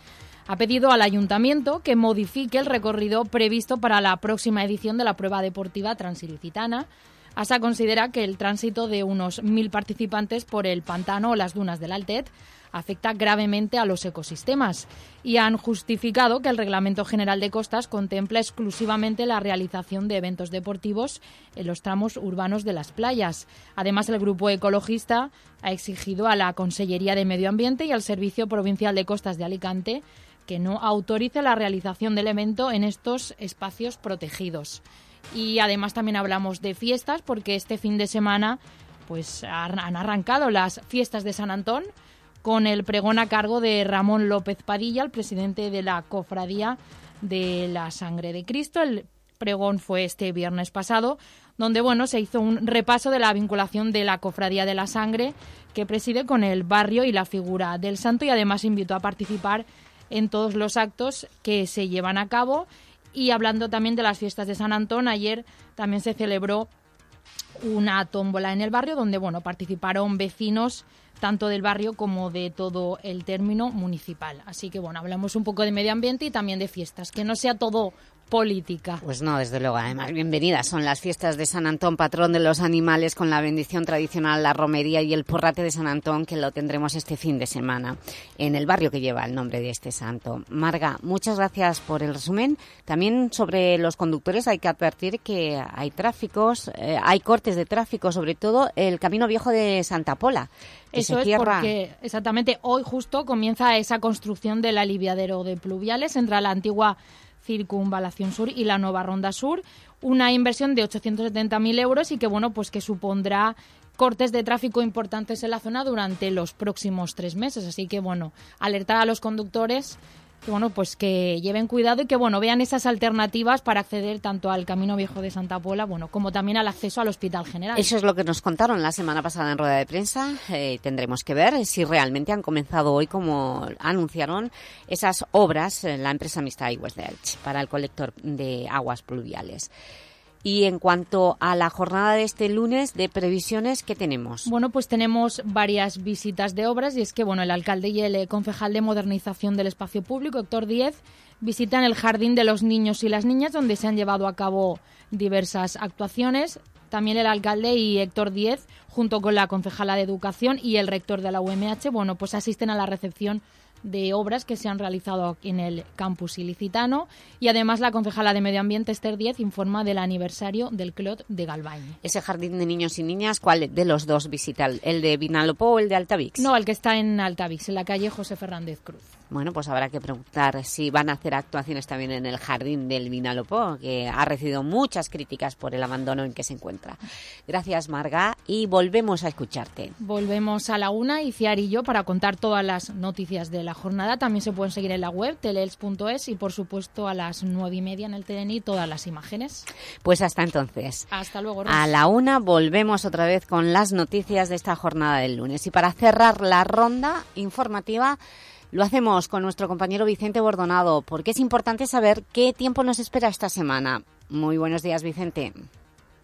ha pedido al ayuntamiento que modifique el recorrido previsto para la próxima edición de la prueba deportiva transilicitana. ASA considera que el tránsito de unos mil participantes por el pantano o las dunas del Altet afecta gravemente a los ecosistemas y han justificado que el Reglamento General de Costas contempla exclusivamente la realización de eventos deportivos en los tramos urbanos de las playas. Además, el grupo ecologista ha exigido a la Consellería de Medio Ambiente y al Servicio Provincial de Costas de Alicante que no autorice la realización del evento en estos espacios protegidos. Y además también hablamos de fiestas porque este fin de semana pues han arrancado las fiestas de San Antón con el pregón a cargo de Ramón López Padilla, el presidente de la Cofradía de la Sangre de Cristo. El pregón fue este viernes pasado, donde bueno, se hizo un repaso de la vinculación de la Cofradía de la Sangre que preside con el barrio y la figura del santo y además invitó a participar en todos los actos que se llevan a cabo y hablando también de las fiestas de San Antón, ayer también se celebró una tómbola en el barrio donde bueno, participaron vecinos tanto del barrio como de todo el término municipal. Así que bueno, hablamos un poco de medio ambiente y también de fiestas, que no sea todo política. Pues no, desde luego. Además, bienvenidas son las fiestas de San Antón, patrón de los animales, con la bendición tradicional, la romería y el porrate de San Antón, que lo tendremos este fin de semana en el barrio que lleva el nombre de este santo. Marga, muchas gracias por el resumen. También sobre los conductores hay que advertir que hay tráficos, eh, hay cortes de tráfico, sobre todo el camino viejo de Santa Pola. Eso es porque exactamente hoy justo comienza esa construcción del aliviadero de pluviales entre la antigua Circunvalación Sur y la nueva Ronda Sur, una inversión de 870.000 euros y que bueno pues que supondrá cortes de tráfico importantes en la zona durante los próximos tres meses. Así que bueno, alertar a los conductores que bueno, pues que lleven cuidado y que bueno, vean esas alternativas para acceder tanto al Camino Viejo de Santa Pola, bueno, como también al acceso al Hospital General. Eso es lo que nos contaron la semana pasada en rueda de prensa. Eh, tendremos que ver si realmente han comenzado hoy, como anunciaron, esas obras en la empresa mixta West Elche para el colector de aguas pluviales. Y en cuanto a la jornada de este lunes de previsiones, ¿qué tenemos? Bueno, pues tenemos varias visitas de obras y es que bueno, el alcalde y el concejal de modernización del espacio público, Héctor Díez, visitan el Jardín de los Niños y las Niñas, donde se han llevado a cabo diversas actuaciones. También el alcalde y Héctor Díez, junto con la concejala de Educación y el rector de la UMH, bueno, pues asisten a la recepción de obras que se han realizado en el campus ilicitano y además la concejala de Medio Ambiente Esther Díez informa del aniversario del Clot de Galvañe. ¿Ese jardín de niños y niñas cuál de los dos visita? ¿El de Vinalopó o el de Altavix? No, el que está en Altavix, en la calle José Fernández Cruz. Bueno, pues habrá que preguntar si van a hacer actuaciones también en el jardín del Vinalopó, que ha recibido muchas críticas por el abandono en que se encuentra. Gracias, Marga, y volvemos a escucharte. Volvemos a la una y Ciar y yo para contar todas las noticias de la jornada. También se pueden seguir en la web, teleels.es y, por supuesto, a las nueve y media en el TNI todas las imágenes. Pues hasta entonces. Hasta luego, A la una volvemos otra vez con las noticias de esta jornada del lunes. Y para cerrar la ronda informativa... Lo hacemos con nuestro compañero Vicente Bordonado, porque es importante saber qué tiempo nos espera esta semana. Muy buenos días, Vicente.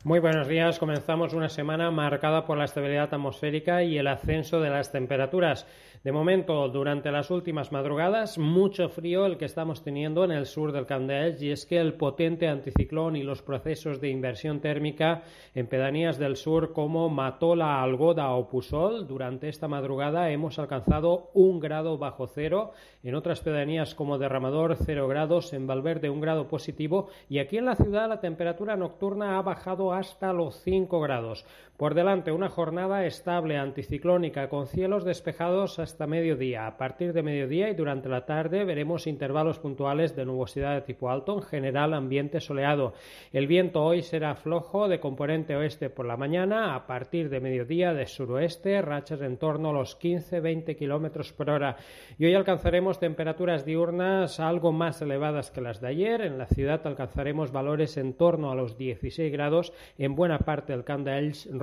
Muy buenos días. Comenzamos una semana marcada por la estabilidad atmosférica y el ascenso de las temperaturas. De momento, durante las últimas madrugadas, mucho frío el que estamos teniendo en el sur del Candelch y es que el potente anticiclón y los procesos de inversión térmica en pedanías del sur como Matola, Algoda o Pusol, durante esta madrugada hemos alcanzado un grado bajo cero, en otras pedanías como Derramador cero grados, en Valverde un grado positivo y aquí en la ciudad la temperatura nocturna ha bajado hasta los 5 grados. Por delante una jornada estable anticiclónica con cielos despejados hasta mediodía. A partir de mediodía y durante la tarde veremos intervalos puntuales de nubosidad de tipo alto, en general ambiente soleado. El viento hoy será flojo de componente oeste por la mañana, a partir de mediodía de suroeste, rachas en torno a los 15-20 kilómetros por hora. Y hoy alcanzaremos temperaturas diurnas algo más elevadas que las de ayer. En la ciudad alcanzaremos valores en torno a los 16 grados. En buena parte del Camp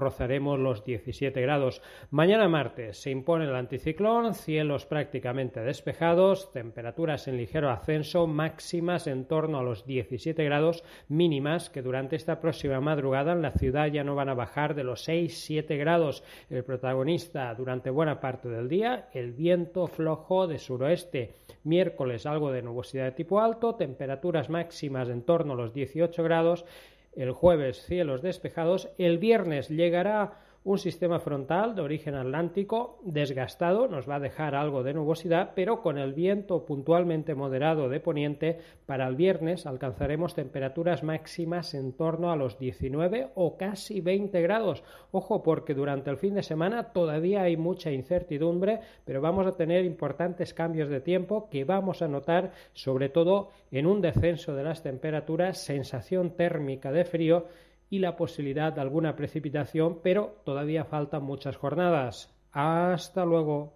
rozaremos los 17 grados. Mañana martes se impone el anticiclón, cielos prácticamente despejados, temperaturas en ligero ascenso, máximas en torno a los 17 grados mínimas que durante esta próxima madrugada en la ciudad ya no van a bajar de los 6-7 grados. El protagonista durante buena parte del día, el viento flojo de suroeste. Miércoles algo de nubosidad de tipo alto, temperaturas máximas en torno a los 18 grados el jueves cielos despejados. El viernes llegará un sistema frontal de origen atlántico desgastado, nos va a dejar algo de nubosidad, pero con el viento puntualmente moderado de poniente, para el viernes alcanzaremos temperaturas máximas en torno a los 19 o casi 20 grados. Ojo, porque durante el fin de semana todavía hay mucha incertidumbre, pero vamos a tener importantes cambios de tiempo que vamos a notar sobre todo en un descenso de las temperaturas, sensación térmica de frío y la posibilidad de alguna precipitación, pero todavía faltan muchas jornadas. Hasta luego.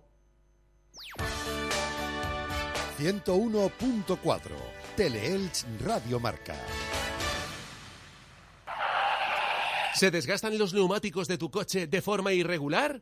101.4 Teleelch Radio Marca. ¿Se desgastan los neumáticos de tu coche de forma irregular?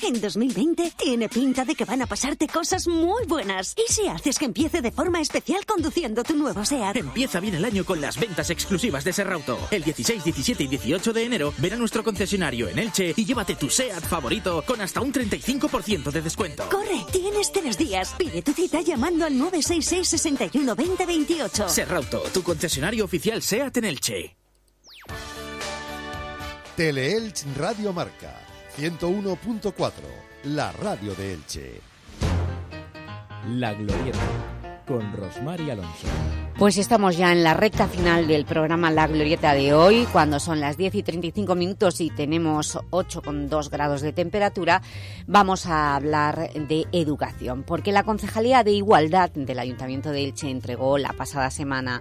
En 2020 tiene pinta de que van a pasarte cosas muy buenas. ¿Y si haces que empiece de forma especial conduciendo tu nuevo SEAT? Empieza bien el año con las ventas exclusivas de Serrauto. El 16, 17 y 18 de enero ven a nuestro concesionario en Elche y llévate tu SEAT favorito con hasta un 35% de descuento. Corre, tienes tres días. Pide tu cita llamando al 966 61 20 28. Serrauto, tu concesionario oficial SEAT en Elche. Teleelch Radio Marca 101.4, la radio de Elche. La Glorieta, con Rosmar y Alonso. Pues estamos ya en la recta final del programa La Glorieta de hoy, cuando son las 10 y 35 minutos y tenemos 8,2 grados de temperatura, vamos a hablar de educación, porque la Concejalía de Igualdad del Ayuntamiento de Elche entregó la pasada semana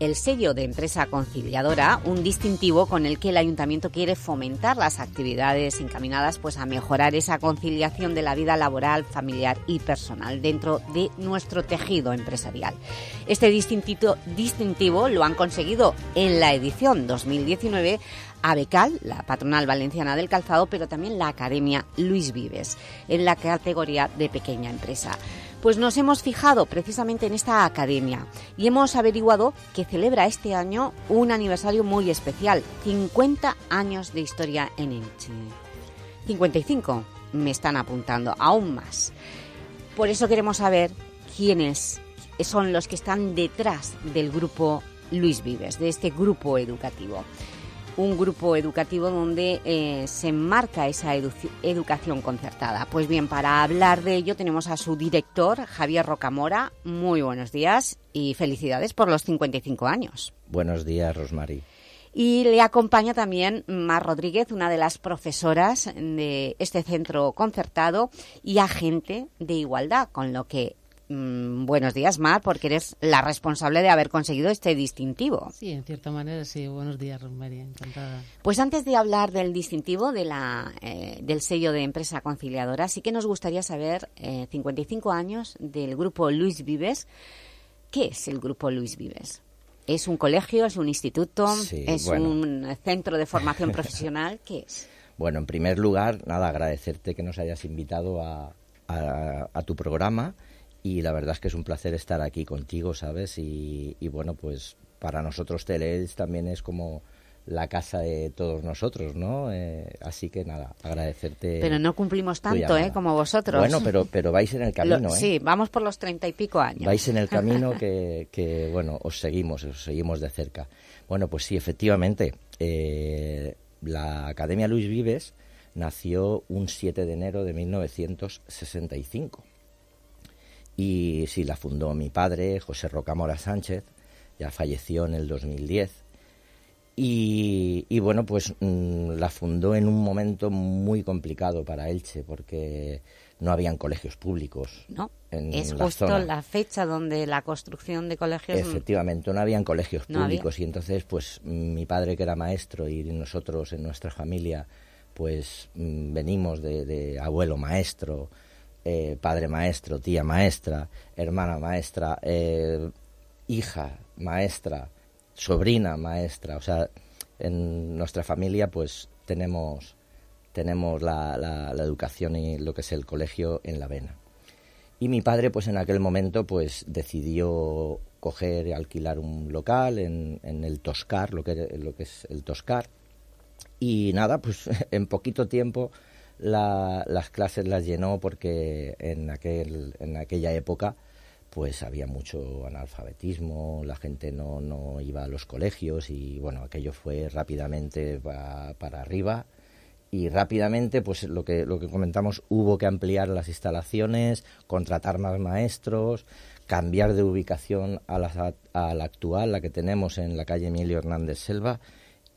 el sello de empresa conciliadora, un distintivo con el que el Ayuntamiento quiere fomentar las actividades encaminadas pues, a mejorar esa conciliación de la vida laboral, familiar y personal dentro de nuestro tejido empresarial. Este distintivo, distintivo lo han conseguido en la edición 2019 ABECAL, la patronal valenciana del calzado, pero también la Academia Luis Vives, en la categoría de pequeña empresa. Pues nos hemos fijado precisamente en esta academia y hemos averiguado que celebra este año un aniversario muy especial, 50 años de historia en Elche. 55 me están apuntando, aún más. Por eso queremos saber quiénes son los que están detrás del grupo Luis Vives, de este grupo educativo un grupo educativo donde eh, se enmarca esa educación concertada. Pues bien, para hablar de ello tenemos a su director, Javier Rocamora. Muy buenos días y felicidades por los 55 años. Buenos días, Rosmary. Y le acompaña también Mar Rodríguez, una de las profesoras de este centro concertado y agente de igualdad, con lo que Mm, buenos días, Mar, porque eres la responsable de haber conseguido este distintivo. Sí, en cierta manera, sí. Buenos días, María, encantada. Pues antes de hablar del distintivo de la, eh, del sello de empresa conciliadora, sí que nos gustaría saber, 55 eh, años del grupo Luis Vives, ¿qué es el grupo Luis Vives? ¿Es un colegio, es un instituto, es un centro de formación profesional? ¿Qué es? Bueno, en primer lugar, nada, agradecerte que nos hayas invitado a, a tu programa y la verdad es que es un placer estar aquí contigo, ¿sabes? Y, bueno, pues para nosotros Teleels también es como la casa de todos nosotros, ¿no? Eh, así que nada, agradecerte. Pero no cumplimos tanto, ¿eh? Como vosotros. Bueno, pero, pero vais en el camino, ¿eh? Sí, vamos por los treinta y pico años. Vais en el camino que, que, bueno, os seguimos, os seguimos de cerca. Bueno, pues sí, efectivamente, eh, la Academia Luis Vives nació un 7 de enero de 1965 y sí, la fundó mi padre, José Rocamora Sánchez, ya falleció en el 2010. Y, y bueno, pues mm, la fundó en un momento muy complicado para Elche, porque no habían colegios públicos. No, es justo la fecha donde la construcción de colegios... Efectivamente, no habían colegios públicos y entonces pues mi padre que era maestro y nosotros en nuestra familia pues mm, venimos de abuelo maestro, eh, padre maestro, tía maestra, hermana maestra, eh, hija maestra, sobrina maestra. O sea, en nuestra familia pues tenemos, tenemos la, educación y lo que es el colegio en la vena. Y mi padre pues en aquel momento pues decidió coger y alquilar un local en, en el Toscar, lo que, lo que es el Toscar. Y nada, pues en poquito tiempo las clases las llenó porque en, aquel, en aquella época pues había mucho analfabetismo, la gente no, no iba a los colegios y bueno, aquello fue rápidamente para arriba y rápidamente pues lo que lo que comentamos hubo que ampliar las instalaciones, contratar más maestros, cambiar de ubicación a la, a la actual, la que tenemos en la calle Emilio Hernández Selva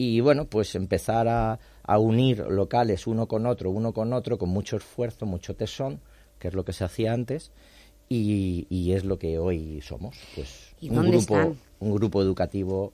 y bueno, pues empezar a, a unir locales uno con otro, uno con otro, con mucho esfuerzo, mucho tesón, que es lo que se hacía antes, y, y es lo que hoy somos. Pues ¿Y un dónde grupo, están? un grupo educativo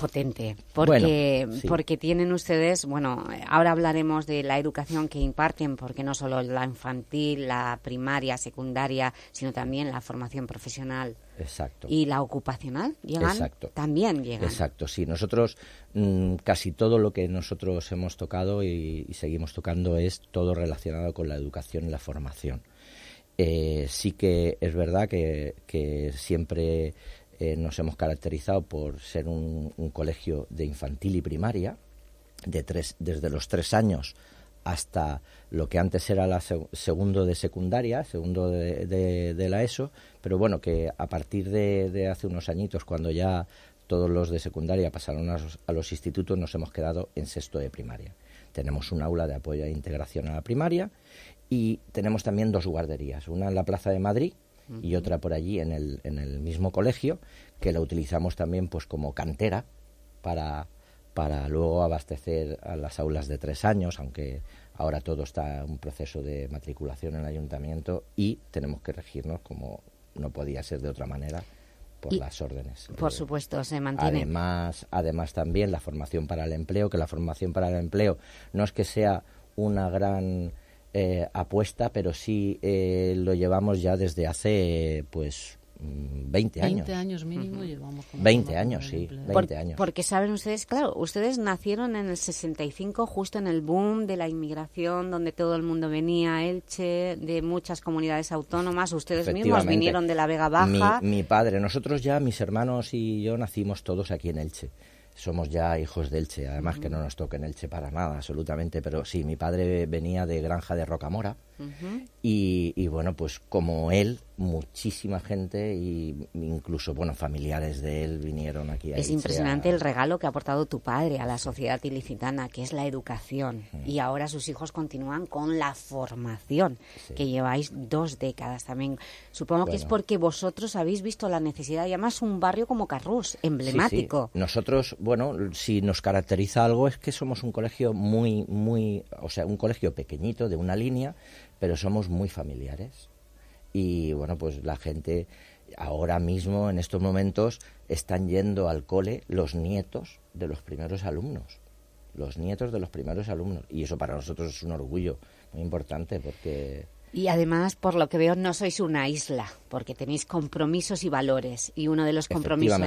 potente, porque, Bueno, sí. porque tienen ustedes, bueno, ahora hablaremos de la educación que imparten, porque no solo la infantil, la primaria, secundaria, sino también la formación profesional Exacto. y la ocupacional, llegan, Exacto. también llegan. Exacto, sí. Nosotros mm, casi todo lo que nosotros hemos tocado y, y seguimos tocando es todo relacionado con la educación y la formación. Eh, sí que es verdad que, que siempre eh, nos hemos caracterizado por ser un, un colegio de infantil y primaria, de tres, desde los tres años hasta lo que antes era la seg- segundo de secundaria, segundo de, de- la ESO, pero bueno, que a partir de, hace unos añitos, cuando ya todos los de secundaria pasaron a a los institutos, nos hemos quedado en sexto de primaria. Tenemos un aula de apoyo e integración a la primaria y tenemos también dos guarderías, una en la Plaza de Madrid y otra por allí en el, en el mismo colegio, que la utilizamos también pues como cantera para, para luego abastecer a las aulas de tres años, aunque ahora todo está en un proceso de matriculación en el ayuntamiento y tenemos que regirnos como no podía ser de otra manera por Y, las órdenes. Por Eh, supuesto, se mantiene. Además, además también la formación para el empleo, que la formación para el empleo no es que sea una gran eh, apuesta, pero sí eh, lo llevamos ya desde hace pues mm, 20 años. 20 años mínimo llevamos. como 20 formación años, sí, empleo. 20 Por- años. Porque saben ustedes, claro, ustedes nacieron en el 65, justo en el boom de la inmigración, donde todo el mundo venía a Elche, de muchas comunidades autónomas. Ustedes mismos vinieron de la Vega Baja. Mi, mi padre, nosotros ya, mis hermanos y yo nacimos todos aquí en Elche. Somos ya hijos de Elche, además que no nos toca en Elche para nada, absolutamente, pero sí, mi padre venía de Granja de Rocamora Y, y bueno, pues como él, muchísima gente y incluso, bueno, familiares de él vinieron aquí a Es impresionante el regalo que ha aportado tu padre a la sociedad ilicitana, que es la educación. Y ahora sus hijos continúan con la formación, que lleváis dos décadas también. Supongo que es porque vosotros habéis visto la necesidad, y además un barrio como Carrús, emblemático. Sí, sí. Nosotros, bueno, si nos caracteriza algo es que somos un colegio muy, muy, o sea, un colegio pequeñito de una línea, pero somos muy familiares. Y bueno, pues la gente ahora mismo, en estos momentos, están yendo al cole los nietos de los primeros alumnos. Los nietos de los primeros alumnos. Y eso para nosotros es un orgullo muy importante porque... Y además, por lo que veo, no sois una isla, porque tenéis compromisos y valores. Y uno de los compromisos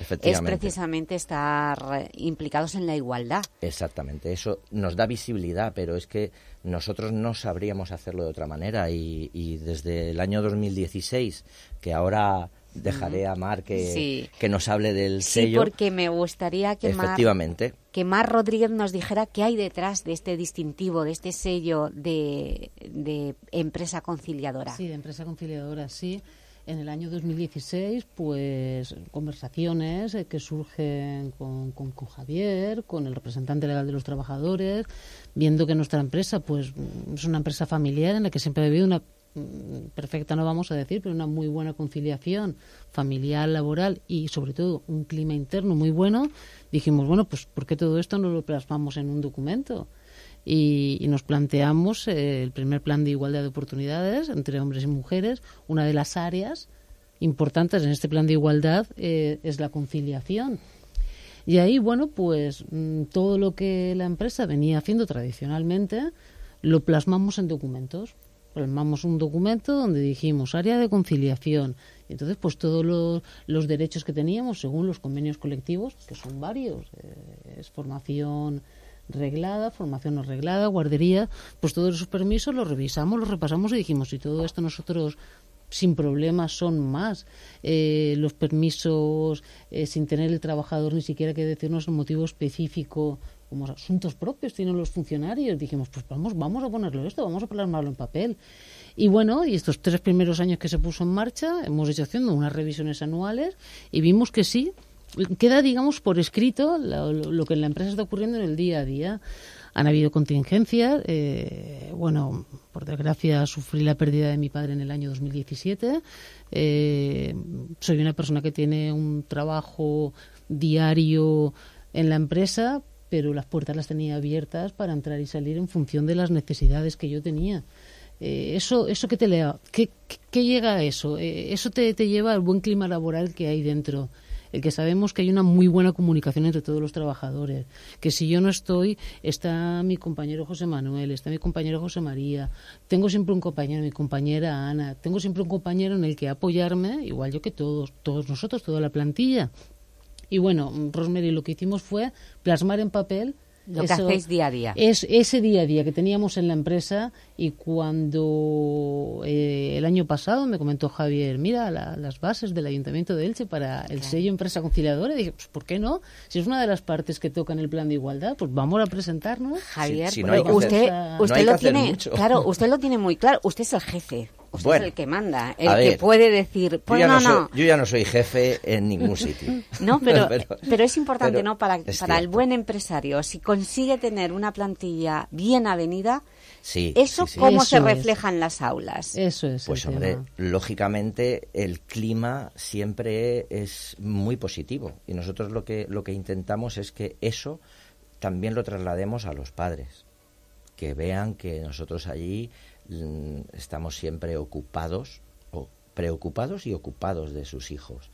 Efectivamente, es precisamente estar eh, implicados en la igualdad. Exactamente, eso nos da visibilidad, pero es que nosotros no sabríamos hacerlo de otra manera y, y desde el año 2016, que ahora dejaré a Mar que, Sí. que nos hable del Sí, sello. porque me gustaría que Mar, Efectivamente, que Mar Rodríguez nos dijera qué hay detrás de este distintivo, de este sello de, de empresa conciliadora. Sí, de empresa conciliadora, sí. En el año 2016, pues conversaciones eh, que surgen con, con, con Javier, con el representante legal de los trabajadores, viendo que nuestra empresa, pues es una empresa familiar en la que siempre ha habido una perfecta, no vamos a decir, pero una muy buena conciliación familiar, laboral y sobre todo un clima interno muy bueno, dijimos, bueno, pues ¿por qué todo esto no lo plasmamos en un documento? y, y nos planteamos eh, el primer plan de igualdad de oportunidades entre hombres y mujeres. Una de las áreas importantes en este plan de igualdad eh, es la conciliación. Y ahí, bueno, pues mm, todo lo que la empresa venía haciendo tradicionalmente lo plasmamos en documentos. Plasmamos un documento donde dijimos área de conciliación. Entonces, pues todos los, los derechos que teníamos según los convenios colectivos, que son varios, eh, es formación reglada, formación no reglada, guardería, pues todos esos permisos los revisamos, los repasamos y dijimos, si todo esto nosotros sin problemas son más. Eh, los permisos eh, sin tener el trabajador ni siquiera que decirnos un motivo específico, como asuntos propios tienen los funcionarios. Dijimos, pues vamos, vamos a ponerlo esto, vamos a plasmarlo en papel. Y bueno, y estos tres primeros años que se puso en marcha, hemos hecho haciendo unas revisiones anuales y vimos que sí, queda, digamos, por escrito lo, que en la empresa está ocurriendo en el día a día. Han habido contingencias. Eh, bueno, por desgracia, sufrí la pérdida de mi padre en el año 2017. Eh, soy una persona que tiene un trabajo diario en la empresa, pero las puertas las tenía abiertas para entrar y salir en función de las necesidades que yo tenía. Eh, eso, eso que te ¿qué, qué llega a eso? Eh, eso te lleva al buen clima laboral que hay dentro el que sabemos que hay una muy buena comunicación entre todos los trabajadores, que si yo no estoy, está mi compañero José Manuel, está mi compañero José María, tengo siempre un compañero, mi compañera Ana, tengo siempre un compañero en el que apoyarme, igual yo que todos, todos nosotros, toda la plantilla. Y bueno, Rosemary lo que hicimos fue plasmar en papel lo que hacéis día a día. Es ese día a día que teníamos en la empresa y cuando eh, el año pasado me comentó Javier, mira las bases del Ayuntamiento de Elche para el sello empresa conciliadora, y dije, pues ¿por qué no? Si es una de las partes que toca en el plan de igualdad, pues vamos a presentarnos. Javier, usted, usted lo tiene, claro, usted lo tiene muy claro, usted es el jefe. Usted es el que manda, el que puede decir, pues yo no, no, yo ya no soy jefe en ningún sitio. no, pero, pero, es importante, ¿no? Para, para el buen empresario, si consigue tener una plantilla bien avenida, sí, ¿eso cómo se refleja en las aulas? Eso es. Pues hombre, lógicamente el clima siempre es muy positivo y nosotros lo que, lo que intentamos es que eso también lo traslademos a los padres, que vean que nosotros allí Mm, estamos siempre ocupados, o preocupados y ocupados de sus hijos.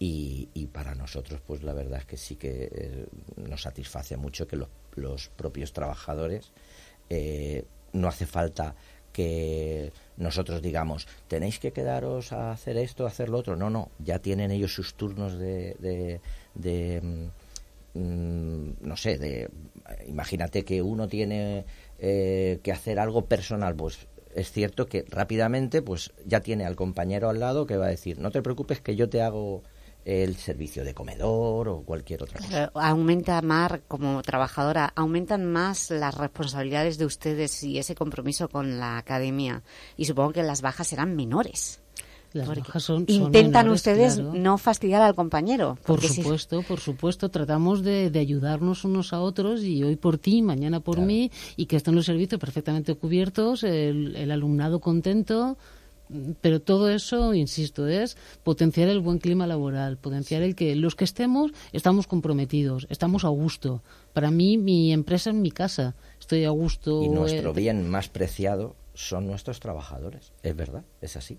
Y, para nosotros, pues la verdad es que sí que eh, nos satisface mucho que los, propios trabajadores eh, no hace falta que nosotros digamos, tenéis que quedaros a hacer esto, a hacer lo otro. No, no, ya tienen ellos sus turnos de, de, mm, mm, no sé, de imagínate que uno tiene eh, que hacer algo personal, pues es cierto que rápidamente pues ya tiene al compañero al lado que va a decir, no te preocupes que yo te hago el servicio de comedor o cualquier otra cosa. Aumenta más, como trabajadora, aumentan más las responsabilidades de ustedes y ese compromiso con la academia. Y supongo que las bajas serán menores. Las intentan ustedes no fastidiar al compañero. Por supuesto, por supuesto. Tratamos de, ayudarnos unos a otros y hoy por ti, mañana por mí y que estén los servicios perfectamente cubiertos, el, alumnado contento. Pero todo eso, insisto, es potenciar el buen clima laboral, potenciar el que los que estemos estamos comprometidos, estamos a gusto. Para mí, mi empresa es mi casa, estoy a gusto. Y nuestro eh, bien más preciado son nuestros trabajadores, es verdad, es así.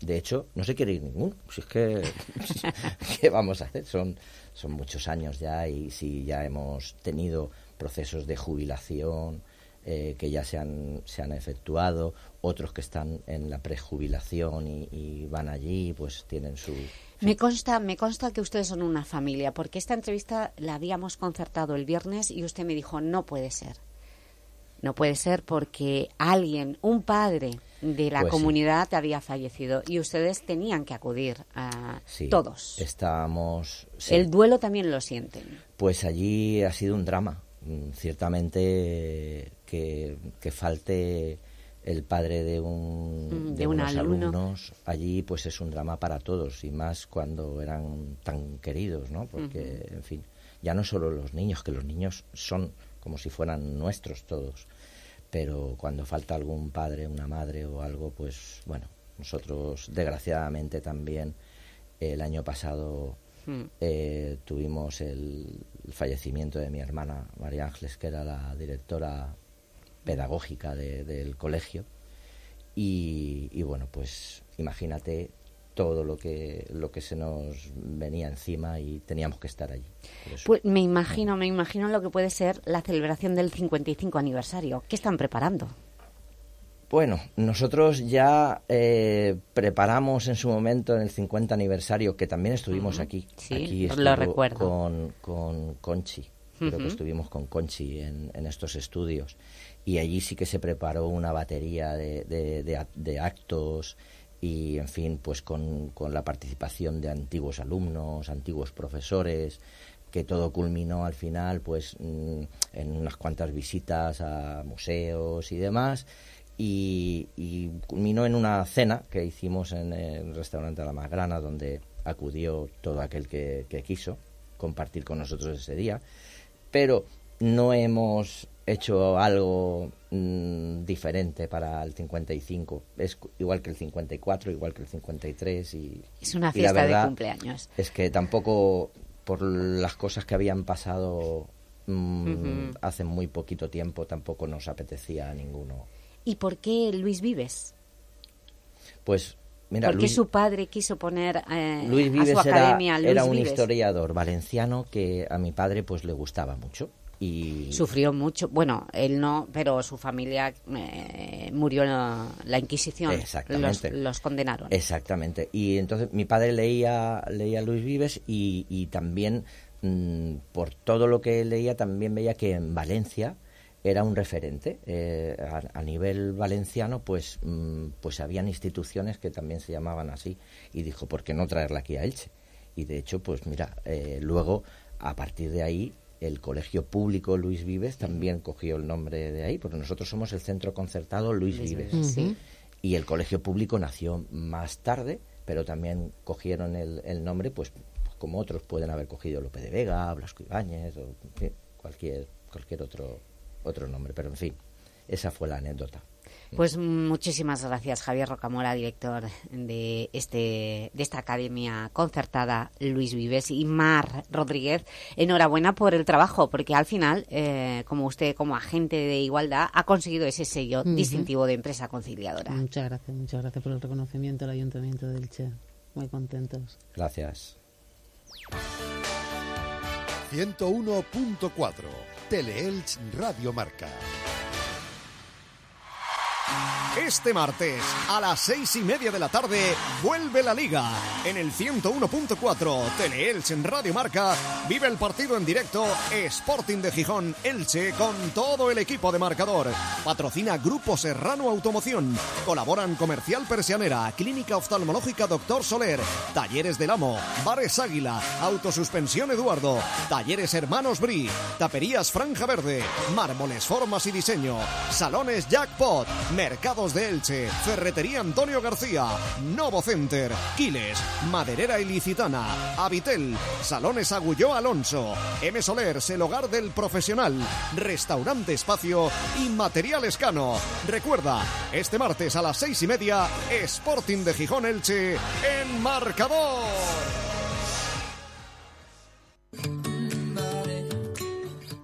De hecho, no se quiere ir ninguno. Si es que, ¿qué vamos a hacer? Son, son muchos años ya y si ya hemos tenido procesos de jubilación eh, que ya se han, se han efectuado, otros que están en la prejubilación y, y van allí, pues tienen su... Me consta, me consta que ustedes son una familia, porque esta entrevista la habíamos concertado el viernes y usted me dijo, no puede ser. No puede ser porque alguien, un padre de la pues comunidad había fallecido y ustedes tenían que acudir a todos. Estábamos... El duelo también lo sienten. Pues allí ha sido un drama. Mm, ciertamente que, falte el padre de un mm, de, unos alumnos allí pues es un drama para todos y más cuando eran tan queridos no porque en fin ya no solo los niños que los niños son como si fueran nuestros todos. Pero cuando falta algún padre, una madre o algo, pues bueno, nosotros desgraciadamente también el año pasado hmm. eh, tuvimos el, fallecimiento de mi hermana María Ángeles, que era la directora pedagógica del colegio. Y, y, bueno, pues imagínate todo lo que lo que se nos venía encima y teníamos que estar allí. Pues me imagino, me imagino lo que puede ser la celebración del 55 aniversario. ¿Qué están preparando? Bueno, nosotros ya eh, preparamos en su momento en el 50 aniversario, que también estuvimos aquí. Sí, aquí lo recuerdo. Con, con Conchi, creo que estuvimos con Conchi en, en, estos estudios. Y allí sí que se preparó una batería de, de, de actos y en fin pues con, con, la participación de antiguos alumnos antiguos profesores que todo culminó al final pues mm, en unas cuantas visitas a museos y demás y, culminó en una cena que hicimos en el restaurante La Magrana donde acudió todo aquel que, que quiso compartir con nosotros ese día. Pero no hemos hecho algo mm, diferente para el 55. Es igual que el 54, igual que el 53. Y, es una fiesta de cumpleaños. Es que tampoco por las cosas que habían pasado mm, hace muy poquito tiempo, tampoco nos apetecía a ninguno. ¿Y por qué Luis Vives? Pues Mira, ¿Por qué su padre quiso poner eh, Luis Vives a su academia era, Luis era un Vives? historiador valenciano que a mi padre pues le gustaba mucho y Sufrió mucho, bueno, él no, pero su familia eh, murió en la, la Inquisición. Exactamente. Los, los condenaron. Exactamente. Y entonces mi padre leía, leía Luis Vives y, y también mm, por todo lo que leía también veía que en Valencia era un referente eh, a, a, nivel valenciano pues mm, pues habían instituciones que también se llamaban así y dijo por qué no traerla aquí a Elche y de hecho pues mira eh, luego a partir de ahí el colegio público Luis Vives también cogió el nombre de ahí porque nosotros somos el centro concertado Luis, Vives sí. y el colegio público nació más tarde pero también cogieron el, el nombre pues como otros pueden haber cogido Lope de Vega Blasco Ibáñez o en fin, cualquier cualquier otro otro nombre, pero en fin, esa fue la anécdota. Pues muchísimas gracias, Javier Rocamora, director de este de esta academia concertada Luis Vives y Mar Rodríguez. Enhorabuena por el trabajo, porque al final, eh, como usted, como agente de igualdad, ha conseguido ese sello uh -huh. distintivo de empresa conciliadora. Muchas gracias, muchas gracias por el reconocimiento al Ayuntamiento del Che. Muy contentos. Gracias. 101.4 Teleelch Radio Marca. Este martes, a las seis y media de la tarde, vuelve la Liga. En el 101.4 Teleelch en Radio Marca, vive el partido en directo Sporting de Gijón Elche con todo el equipo de marcador. Patrocina Grupo Serrano Automoción. Colaboran Comercial Persianera, Clínica Oftalmológica Doctor Soler, Talleres del Amo, Bares Águila, Autosuspensión Eduardo, Talleres Hermanos Bri, Taperías Franja Verde, Mármoles Formas y Diseño, Salones Jackpot, Mercados de Elche, Ferretería Antonio García, Novo Center, Quiles, Maderera Ilicitana, Avitel, Salones Agulló Alonso, M. Solers, el hogar del profesional, Restaurante Espacio y Material Escano. Recuerda, este martes a las seis y media, Sporting de Gijón Elche en marcador.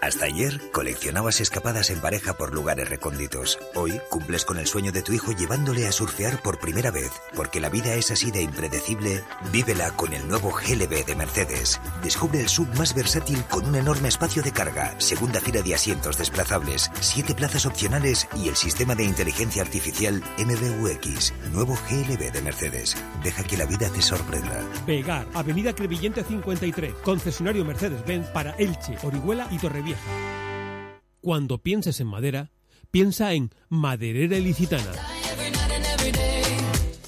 Hasta ayer coleccionabas escapadas en pareja por lugares recónditos. Hoy cumples con el sueño de tu hijo llevándole a surfear por primera vez. Porque la vida es así de impredecible, vívela con el nuevo GLB de Mercedes. Descubre el sub más versátil con un enorme espacio de carga, segunda fila de asientos desplazables, siete plazas opcionales y el sistema de inteligencia artificial MBUX. Nuevo GLB de Mercedes. Deja que la vida te sorprenda. Pegar, Avenida Crevillente 53, concesionario Mercedes-Benz para Elche, Orihuela y Torrevieja. Cuando pienses en madera, piensa en Maderera Ilicitana.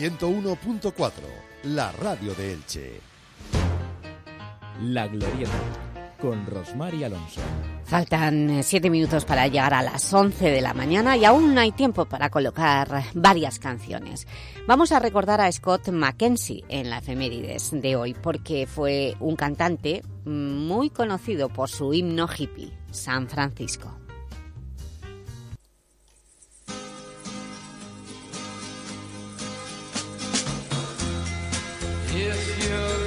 101.4, la radio de Elche. La Glorieta con Rosmar y Alonso. Faltan siete minutos para llegar a las 11 de la mañana y aún hay tiempo para colocar varias canciones. Vamos a recordar a Scott McKenzie en la efemérides de hoy porque fue un cantante muy conocido por su himno hippie, San Francisco. If you're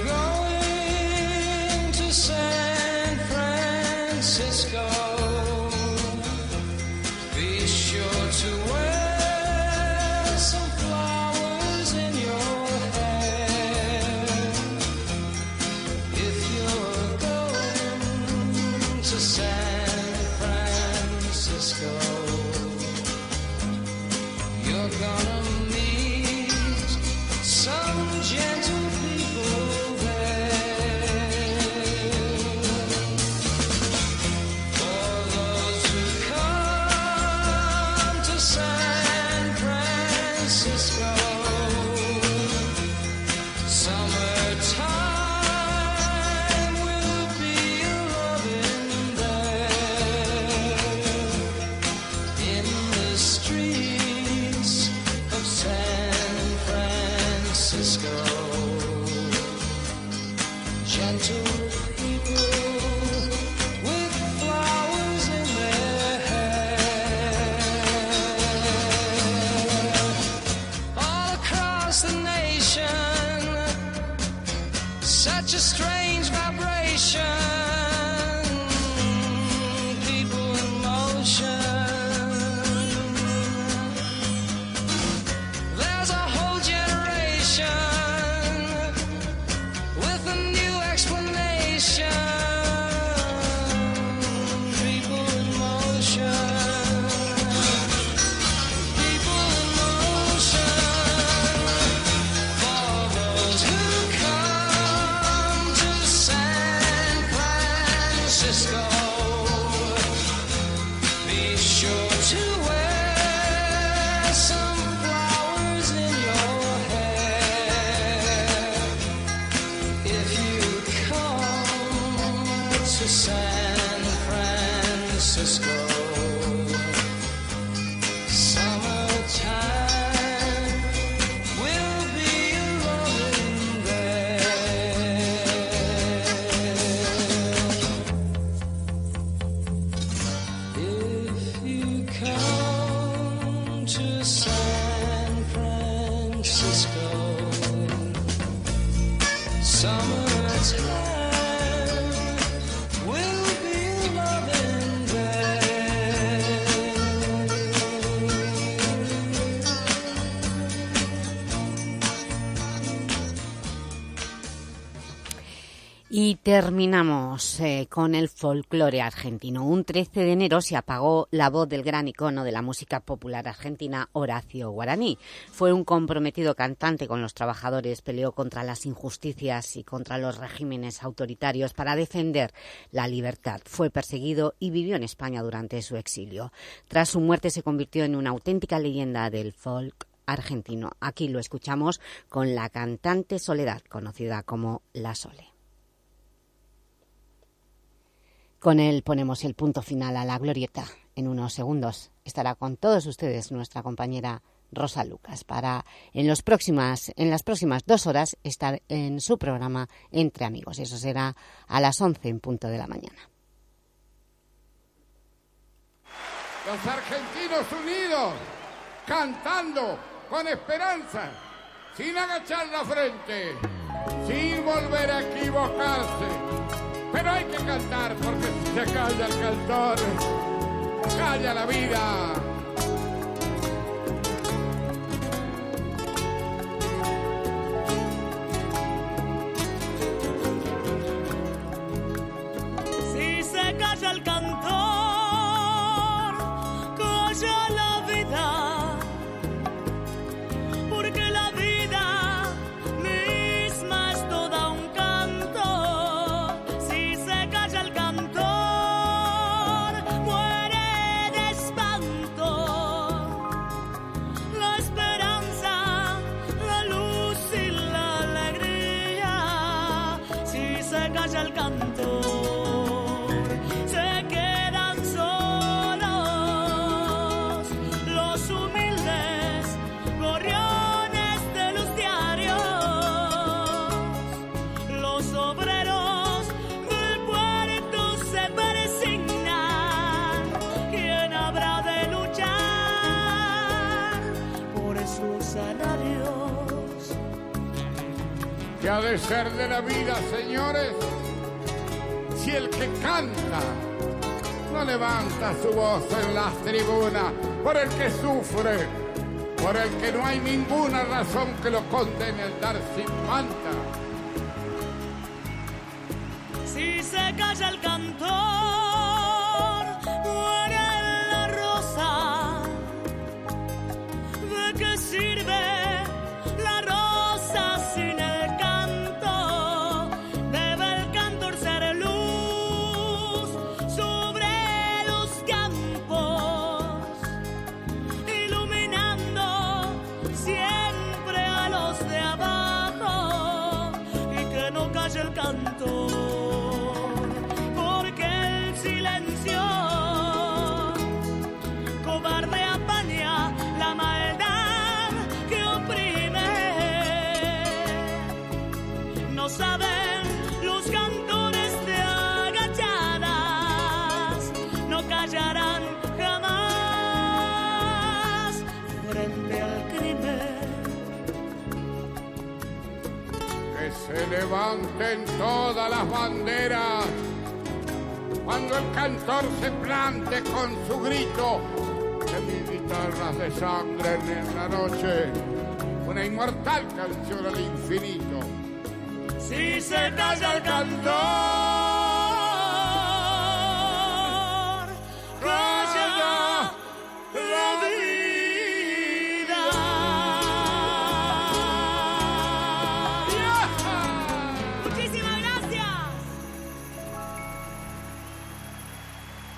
terminamos eh, con el folclore argentino. Un 13 de enero se apagó la voz del gran icono de la música popular argentina, Horacio Guaraní. Fue un comprometido cantante con los trabajadores, peleó contra las injusticias y contra los regímenes autoritarios para defender la libertad. Fue perseguido y vivió en España durante su exilio. Tras su muerte se convirtió en una auténtica leyenda del folk argentino. Aquí lo escuchamos con la cantante Soledad, conocida como La Sole. Con él ponemos el punto final a la glorieta. En unos segundos estará con todos ustedes nuestra compañera Rosa Lucas para en, los próximas, en las próximas dos horas estar en su programa Entre Amigos. Eso será a las 11 en punto de la mañana. Los argentinos unidos, cantando con esperanza, sin agachar la frente, sin volver a equivocarse. Pero hay que cantar porque se calla el cantor, calla la vida. Ha de ser de la vida, señores? Si el que canta no levanta su voz en las tribunas, por el que sufre, por el que no hay ninguna razón que lo condene al dar sin manta. Si se calla el cantor, levanten todas las banderas cuando el cantor se plante con su grito de mis guitarras de sangre en la noche, una inmortal canción al infinito. Si se calla el cantor,